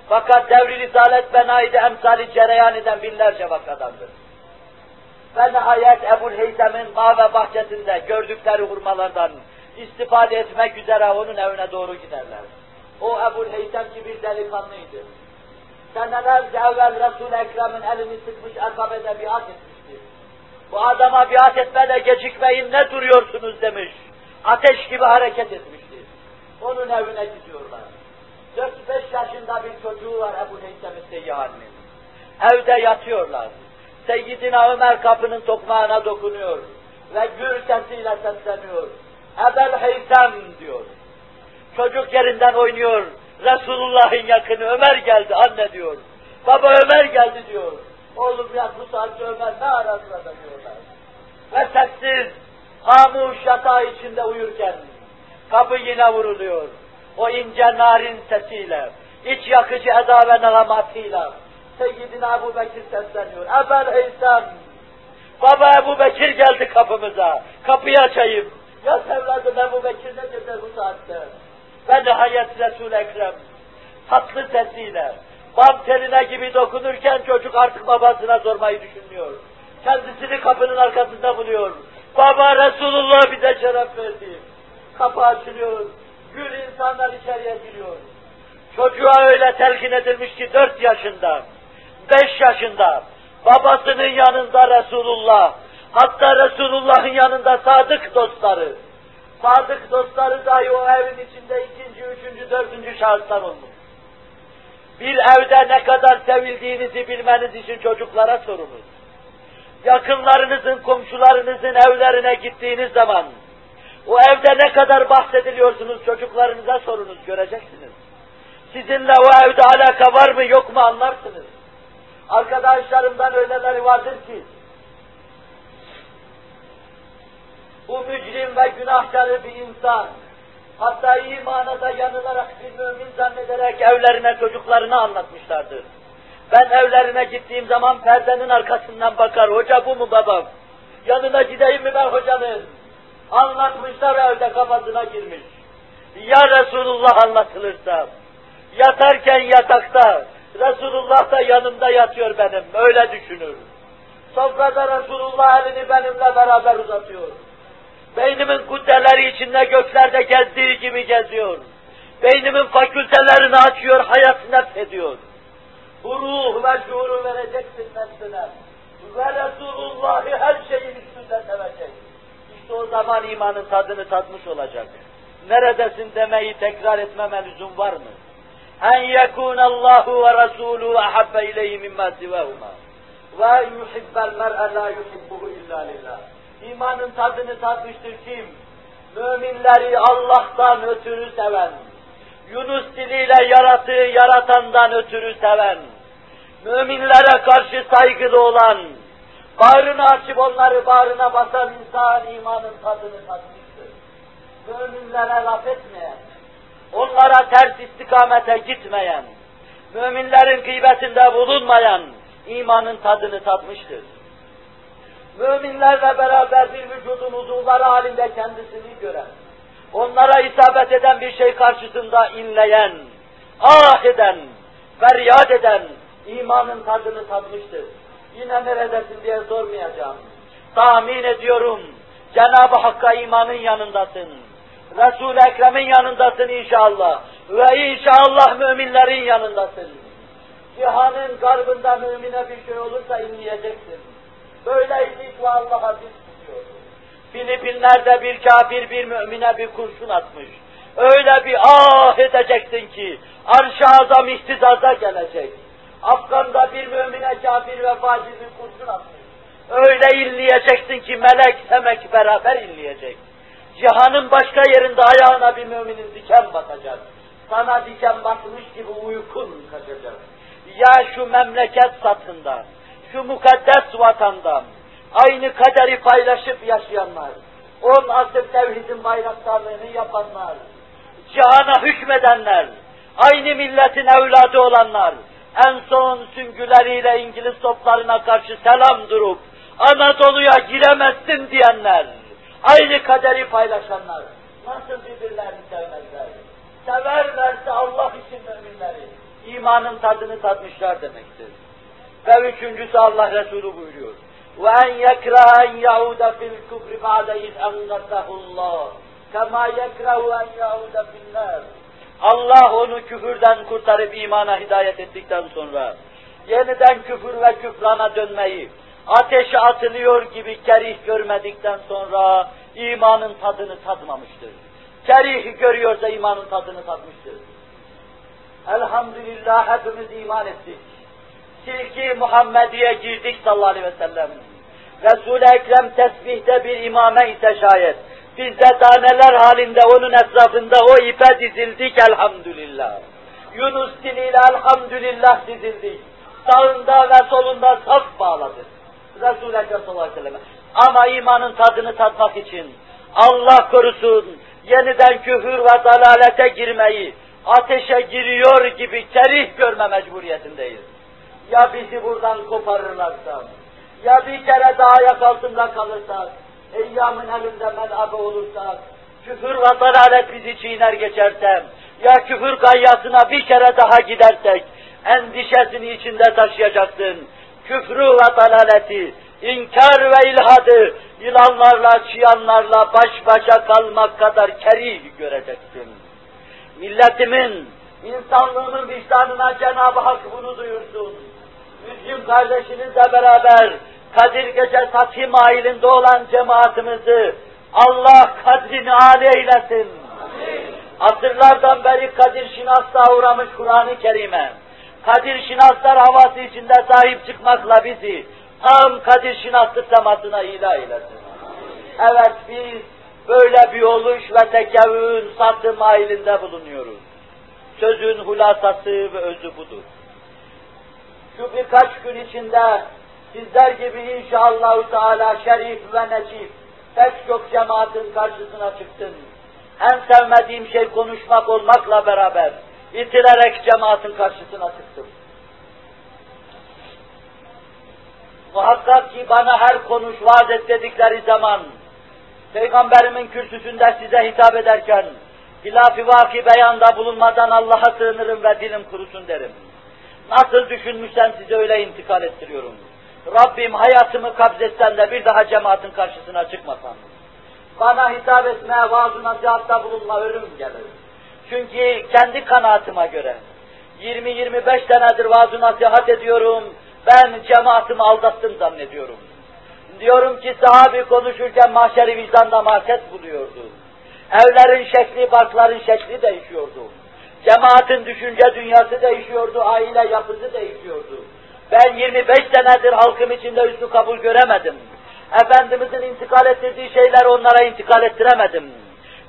Fakat devri risalet benayide emsali cereyan eden binlerce vakadandır. Ve nihayet Ebu'l Heysem'in bağ ve bahçesinde gördükleri hurmalardan istifade etmek üzere onun evine doğru giderler. O Ebu'l Heysem ki bir delikanlıydı. Senelerce evvel Resul-i Ekrem'in elini sıkmış akabede biat etmişti. Bu adama biat etmede gecikmeyin ne duruyorsunuz demiş. Ateş gibi hareket etmişti. Onun evine gidiyorlar. 4-5 yaşında bir çocuğu var Ebu Heysem-i Seyyahani'nin. Evde yatıyorlar. Seyyidina Ömer kapının tokmağına dokunuyor ve gür sesiyle sesleniyor. Ebel Heysem diyor. Çocuk yerinden oynuyor. Resulullah'ın yakını Ömer geldi anne diyor. Baba Ömer geldi diyor. Oğlum ya bu saatte Ömer ne arasında diyorlar. Ve sessiz, hamuş yatağı içinde uyurken kapı yine vuruluyor. O ince narin sesiyle, iç yakıcı eda ve nagamatıyla Seyyidina Ebu Bekir sesleniyor. Ebel Heysem, Baba Ebu Bekir geldi kapımıza. Kapıyı açayım. Ya evladım Ebu Bekir ne dedi bu saatte? Ve nihayet Resul-i Ekrem tatlı sesiyle, bam teline gibi dokunurken çocuk artık babasına sormayı düşünmüyor. Kendisini kapının arkasında buluyor. Baba Resulullah bize şeref verdi. Kapı açılıyor. Gül insanlar içeriye giriyor. Çocuğa öyle telkin edilmiş ki dört yaşında, beş yaşında, babasının yanında Resulullah, hatta Resulullah'ın yanında sadık dostları, sadık dostları dahi o evin içinde ikinci, üçüncü, dördüncü şahıslar olmuş. Bir evde ne kadar sevildiğinizi bilmeniz için çocuklara sorunuz. Yakınlarınızın, komşularınızın evlerine gittiğiniz zaman, o evde ne kadar bahsediliyorsunuz çocuklarınıza sorunuz, göreceksiniz. Sizinle o evde alaka var mı yok mu anlarsınız. Arkadaşlarımdan öyleleri vardır ki, bu mücrim ve günahkarı bir insan, hatta iyi manada yanılarak bir mümin zannederek evlerine çocuklarını anlatmışlardır. Ben evlerine gittiğim zaman perdenin arkasından bakar, hoca bu mu babam? Yanına gideyim mi ben hocanın? Anlatmışlar evde kafasına girmiş. Ya Resulullah anlatılırsa, yatarken yatakta, Resulullah da yanımda yatıyor benim, öyle düşünür. Sofrada Resulullah elini benimle beraber uzatıyor. Beynimin kuddeleri içinde göklerde gezdiği gibi geziyor. Beynimin fakültelerini açıyor, hayat nefsediyor. Bu ruh ve şuuru vereceksin nefsine. Ve Resulullah'ı her şeyin üstünde sevecek. İşte o zaman imanın tadını tatmış olacak. Neredesin demeyi tekrar etmeme lüzum var mı? En yekunallahu ve rasuluhu ahabbe ileyhi mimma sivahuma. Ve yuhibbel mer'e la yuhibbuhu illa lillah. İmanın tadını tatmıştır kim? Müminleri Allah'tan ötürü seven, Yunus diliyle yaratığı yaratandan ötürü seven, müminlere karşı saygılı olan, bağrını açıp onları bağrına basan insan imanın tadını tatmıştır. Müminlere laf etmeyen, onlara ters istikamete gitmeyen, müminlerin gıybetinde bulunmayan imanın tadını tatmıştır. Müminlerle beraber bir vücudun uzuvları halinde kendisini gören, onlara isabet eden bir şey karşısında inleyen, ah eden, feryat eden imanın tadını tatmıştır. Yine neredesin diye sormayacağım. Tahmin ediyorum Cenab-ı Hakk'a imanın yanındasın. Resul-i Ekrem'in yanındasın inşallah. Ve inşallah müminlerin yanındasın. Cihanın garbında mümine bir şey olursa inleyeceksin. Böyleydik ve Allah'a biz tutuyoruz. Filipinler'de bir kafir bir mümine bir kurşun atmış. Öyle bir ah edeceksin ki arş-ı azam ihtizaza gelecek. Afgan'da bir mümine kafir ve facir bir kurşun atmış. Öyle inleyeceksin ki melek semek beraber inleyecek. Cihanın başka yerinde ayağına bir müminin diken batacak. Sana diken batmış gibi uykun kaçacak. Ya şu memleket satında, şu mukaddes vatandan, aynı kaderi paylaşıp yaşayanlar, on asır tevhidin bayraktarlığını yapanlar, cihana hükmedenler, aynı milletin evladı olanlar, en son süngüleriyle İngiliz toplarına karşı selam durup, Anadolu'ya giremezsin diyenler, aynı kaderi paylaşanlar, nasıl birbirlerini sevmezler? Severlerse Allah için müminleri, imanın tadını tatmışlar demektir. Ve üçüncüsü Allah Resulü buyuruyor. وَاَنْ يَكْرَهَ اَنْ يَعُودَ فِي الْكُفْرِ بَعْدَ اِذْ اَنْغَسَهُ اللّٰهِ كَمَا يَكْرَهُ اَنْ يَعُودَ فِي النَّارِ Allah onu küfürden kurtarıp imana hidayet ettikten sonra yeniden küfür ve küfrana dönmeyi, ateşe atılıyor gibi kerih görmedikten sonra imanın tadını tadmamıştır. Kerih görüyorsa imanın tadını tatmıştır. Elhamdülillah hepimiz iman ettik. Silki Muhammediye girdik sallallahu aleyhi ve sellem. Resul-i Ekrem tesbihte bir imame ise şayet. Biz de taneler halinde onun etrafında o ipe dizildik elhamdülillah. Yunus diliyle elhamdülillah dizildik. Sağında ve solunda saf bağladık. Resul-i Ekrem sallallahu aleyhi ve sellem. Ama imanın tadını tatmak için Allah korusun yeniden küfür ve dalalete girmeyi, ateşe giriyor gibi kerih görme mecburiyetindeyiz. Ya bizi buradan koparırlarsa, ya bir kere daha ayak altında kalırsak, eyyamın elinde menabı olursak, küfür ve dalalet bizi çiğner geçersem, ya küfür gayyasına bir kere daha gidersek, endişesini içinde taşıyacaksın. Küfrü ve dalaleti, inkar ve ilhadı, yılanlarla, çıyanlarla baş başa kalmak kadar kerih göreceksin. Milletimin, insanlığının vicdanına Cenab-ı Hak bunu duyursun. Müslüm kardeşinizle beraber Kadir Gece Sathi mailinde olan cemaatimizi Allah kadrini âli eylesin. Amin. Asırlardan beri Kadir Şinas'ta uğramış Kur'an-ı Kerim'e, Kadir Şinaslar havası içinde sahip çıkmakla bizi tam Kadir Şinaslık semasına ilah eylesin. Evet biz böyle bir oluş ve tekevün satı mailinde bulunuyoruz. Sözün hulasası ve özü budur. Şu birkaç gün içinde sizler gibi inşallah Teala şerif ve necif pek çok cemaatin karşısına çıktım. En sevmediğim şey konuşmak olmakla beraber itilerek cemaatin karşısına çıktım. Muhakkak ki bana her konuş vaaz et dedikleri zaman Peygamberimin kürsüsünde size hitap ederken hilaf-ı vaki beyanda bulunmadan Allah'a sığınırım ve dilim kurusun derim. Nasıl düşünmüşsem size öyle intikal ettiriyorum. Rabbim hayatımı kabzetsen de bir daha cemaatin karşısına çıkmasam. Bana hitap etme, vaaz-ı nasihatta bulunma ölüm gelir. Çünkü kendi kanaatıma göre 20-25 senedir vaaz-ı nasihat ediyorum, ben cemaatimi aldattım zannediyorum. Diyorum ki sahabi konuşurken mahşeri vicdanda mahset buluyordu. Evlerin şekli, barkların şekli değişiyordu. Cemaatin düşünce dünyası değişiyordu, aile yapısı değişiyordu. Ben 25 senedir halkım içinde üstü kabul göremedim. Efendimizin intikal ettirdiği şeyler onlara intikal ettiremedim.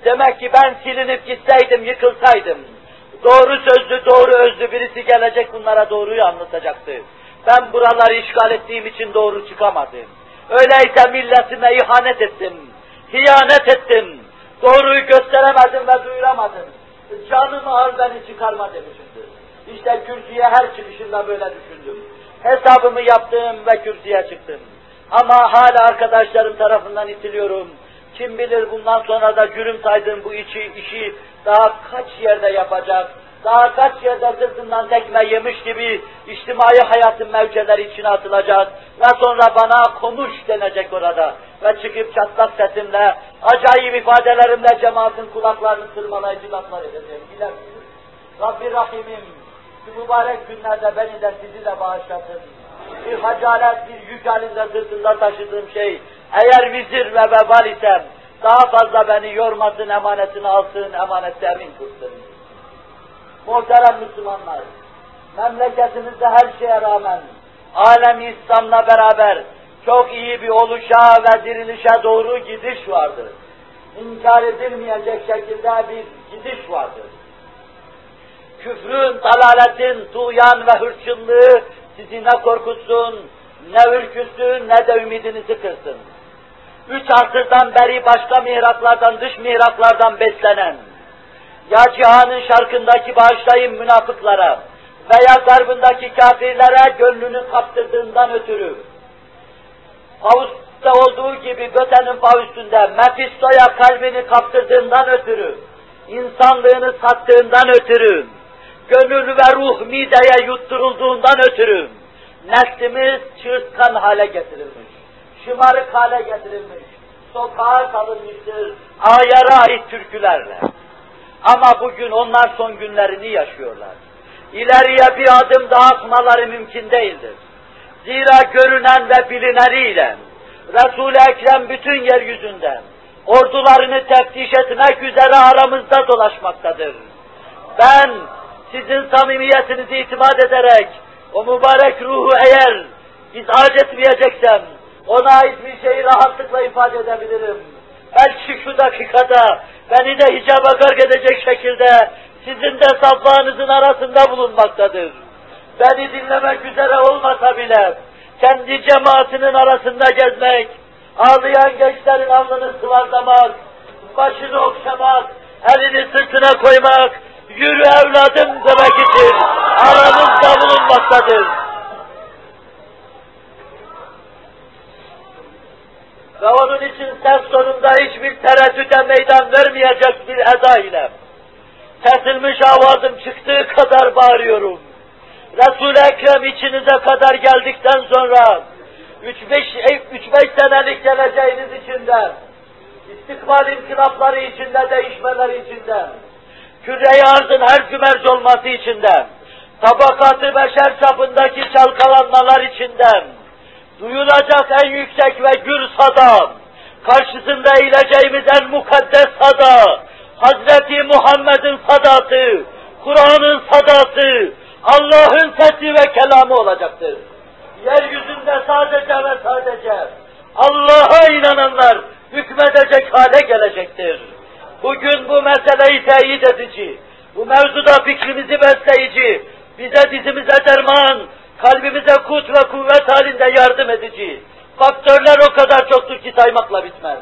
Demek ki ben silinip gitseydim, yıkılsaydım, doğru sözlü, doğru özlü birisi gelecek bunlara doğruyu anlatacaktı. Ben buraları işgal ettiğim için doğru çıkamadım. Öyleyse milletime ihanet ettim, hiyanet ettim, doğruyu gösteremedim ve duyuramadım. Canımı al beni çıkarma demişimdir. İşte kürsüye her çıkışımda böyle düşündüm. Hesabımı yaptım ve kürsüye çıktım. Ama hala arkadaşlarım tarafından itiliyorum. Kim bilir bundan sonra da cürüm saydığım bu işi, işi daha kaç yerde yapacak, daha kaç yerde sırtından tekme yemiş gibi içtimai hayatın mevceleri içine atılacak ve sonra bana konuş denecek orada ve çıkıp çatlak sesimle, acayip ifadelerimle cemaatin kulaklarını tırmalayıcı laflar edeceğim. Bilersiniz. Rabbi Rahim'im, şu mübarek günlerde beni de sizi de bağışlasın. Bir hacalet, bir yük halinde sırtında taşıdığım şey, eğer vizir ve vebal isem, daha fazla beni yormasın, emanetini alsın, emanette emin kılsın. Muhterem Müslümanlar, memleketimizde her şeye rağmen, alemi İslam'la beraber çok iyi bir oluşa ve dirilişe doğru gidiş vardır. İnkar edilmeyecek şekilde bir gidiş vardır. Küfrün, dalaletin, tuğyan ve hırçınlığı sizi ne korkutsun, ne ürkütsün, ne de ümidinizi kırsın. Üç asırdan beri başka mihraklardan, dış mihraklardan beslenen, ya cihanın şarkındaki bağışlayın münafıklara veya garbındaki kafirlere gönlünü kaptırdığından ötürü, Faust'ta olduğu gibi Göte'nin Faust'ünde Mephisto'ya kalbini kaptırdığından ötürü, insanlığını sattığından ötürü, gönül ve ruh mideye yutturulduğundan ötürü, neslimiz çırtkan hale getirilmiş, şımarık hale getirilmiş, sokağa salınmıştır, ayara ait türkülerle. Ama bugün onlar son günlerini yaşıyorlar. İleriye bir adım daha atmaları mümkün değildir. Zira görünen ve bilineniyle Resul-i Ekrem bütün yeryüzünde ordularını teftiş etmek üzere aramızda dolaşmaktadır. Ben sizin samimiyetinizi itimat ederek o mübarek ruhu eğer izaj etmeyeceksem ona ait bir şeyi rahatlıkla ifade edebilirim. Belki şu dakikada beni de hicaba gark edecek şekilde sizin de saflarınızın arasında bulunmaktadır. Beni dinlemek üzere olmasa bile kendi cemaatinin arasında gezmek, ağlayan gençlerin alnını sıvazlamak, başını okşamak, elini sırtına koymak, yürü evladım demek için aranızda bulunmaktadır. Ve onun için ses sonunda hiçbir tereddüde meydan vermeyecek bir eda ile kesilmiş avazım çıktığı kadar bağırıyorum. Resul-i Ekrem içinize kadar geldikten sonra 3-5 senelik geleceğiniz içinde, istikbal inkılapları içinde, değişmeleri içinde, küre arzın her gümerc olması içinde, tabakatı beşer çapındaki çalkalanmalar içinde, duyulacak en yüksek ve gür sada, karşısında eğileceğimiz en mukaddes sada, Hazreti Muhammed'in sadası, Kur'an'ın sadası, Allah'ın sesi ve kelamı olacaktır. Yeryüzünde sadece ve sadece Allah'a inananlar hükmedecek hale gelecektir. Bugün bu meseleyi teyit edici, bu mevzuda fikrimizi besleyici, bize dizimize derman, kalbimize kut ve kuvvet halinde yardım edici. Faktörler o kadar çoktur ki saymakla bitmez.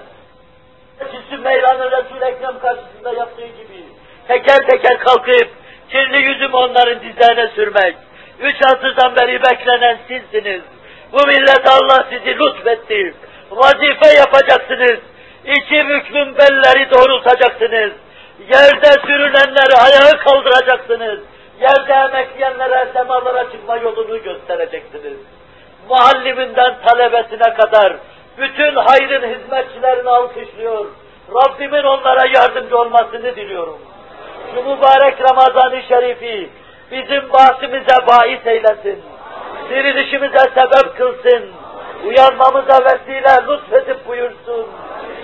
Cisim meyranı Resul-i Ekrem karşısında yaptığı gibi teker teker kalkıp kirli yüzüm onların dizlerine sürmek. Üç asırdan beri beklenen sizsiniz. Bu millet Allah sizi lütfetti. Vazife yapacaksınız. İki büklüm belleri doğrultacaksınız. Yerde sürünenleri ayağa kaldıracaksınız. Yerde emekleyenlere semalara çıkma yolunu göstereceksiniz. Mualliminden talebesine kadar bütün hayrın hizmetçilerini alkışlıyor. Rabbimin onlara yardımcı olmasını diliyorum. Şu mübarek Ramazan-ı Şerifi bizim bahsimize bahis eylesin. Dirilişimize sebep kılsın. Uyanmamıza vesile lütfedip buyursun.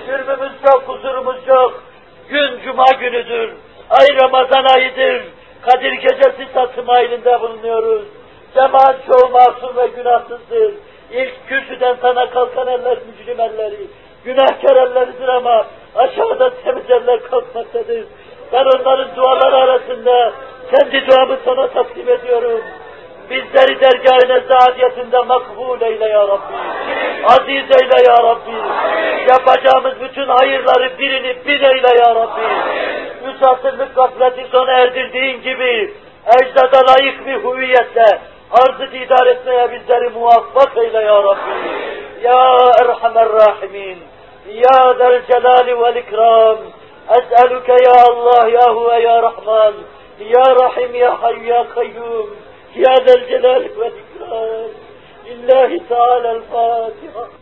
Şürbümüz çok, huzurumuz çok. Gün Cuma günüdür. Ay Ramazan ayıdır. Kadir gecesi tasım ayında bulunuyoruz. Cemaat çoğu masum ve günahsızdır. İlk kürsüden sana kalkan eller mücrim elleri, günahkar elleridir ama aşağıda temiz eller kalkmaktadır. Ben onların duaları arasında kendi duamı sana takdim ediyorum. Bizleri dergâh-ı nezdâdiyetinde makbul eyle ya Rabbi. Aziz eyle ya Rabbi. Yapacağımız bütün hayırları birini bin eyle ya Rabbi. Üç asırlık gafleti sona erdirdiğin gibi ecdada layık bir hüviyetle arzı didar etmeye bizleri muvaffak eyle ya Rabbi. Ya Erhamer Rahimin. Ya Del Celali vel İkram. Es'eluke ya Allah ya Huve ya Rahman. Ya Rahim ya Hayy ya Kayyum. Ya Del Celali vel İkram. İllahi Teala'l Fatiha.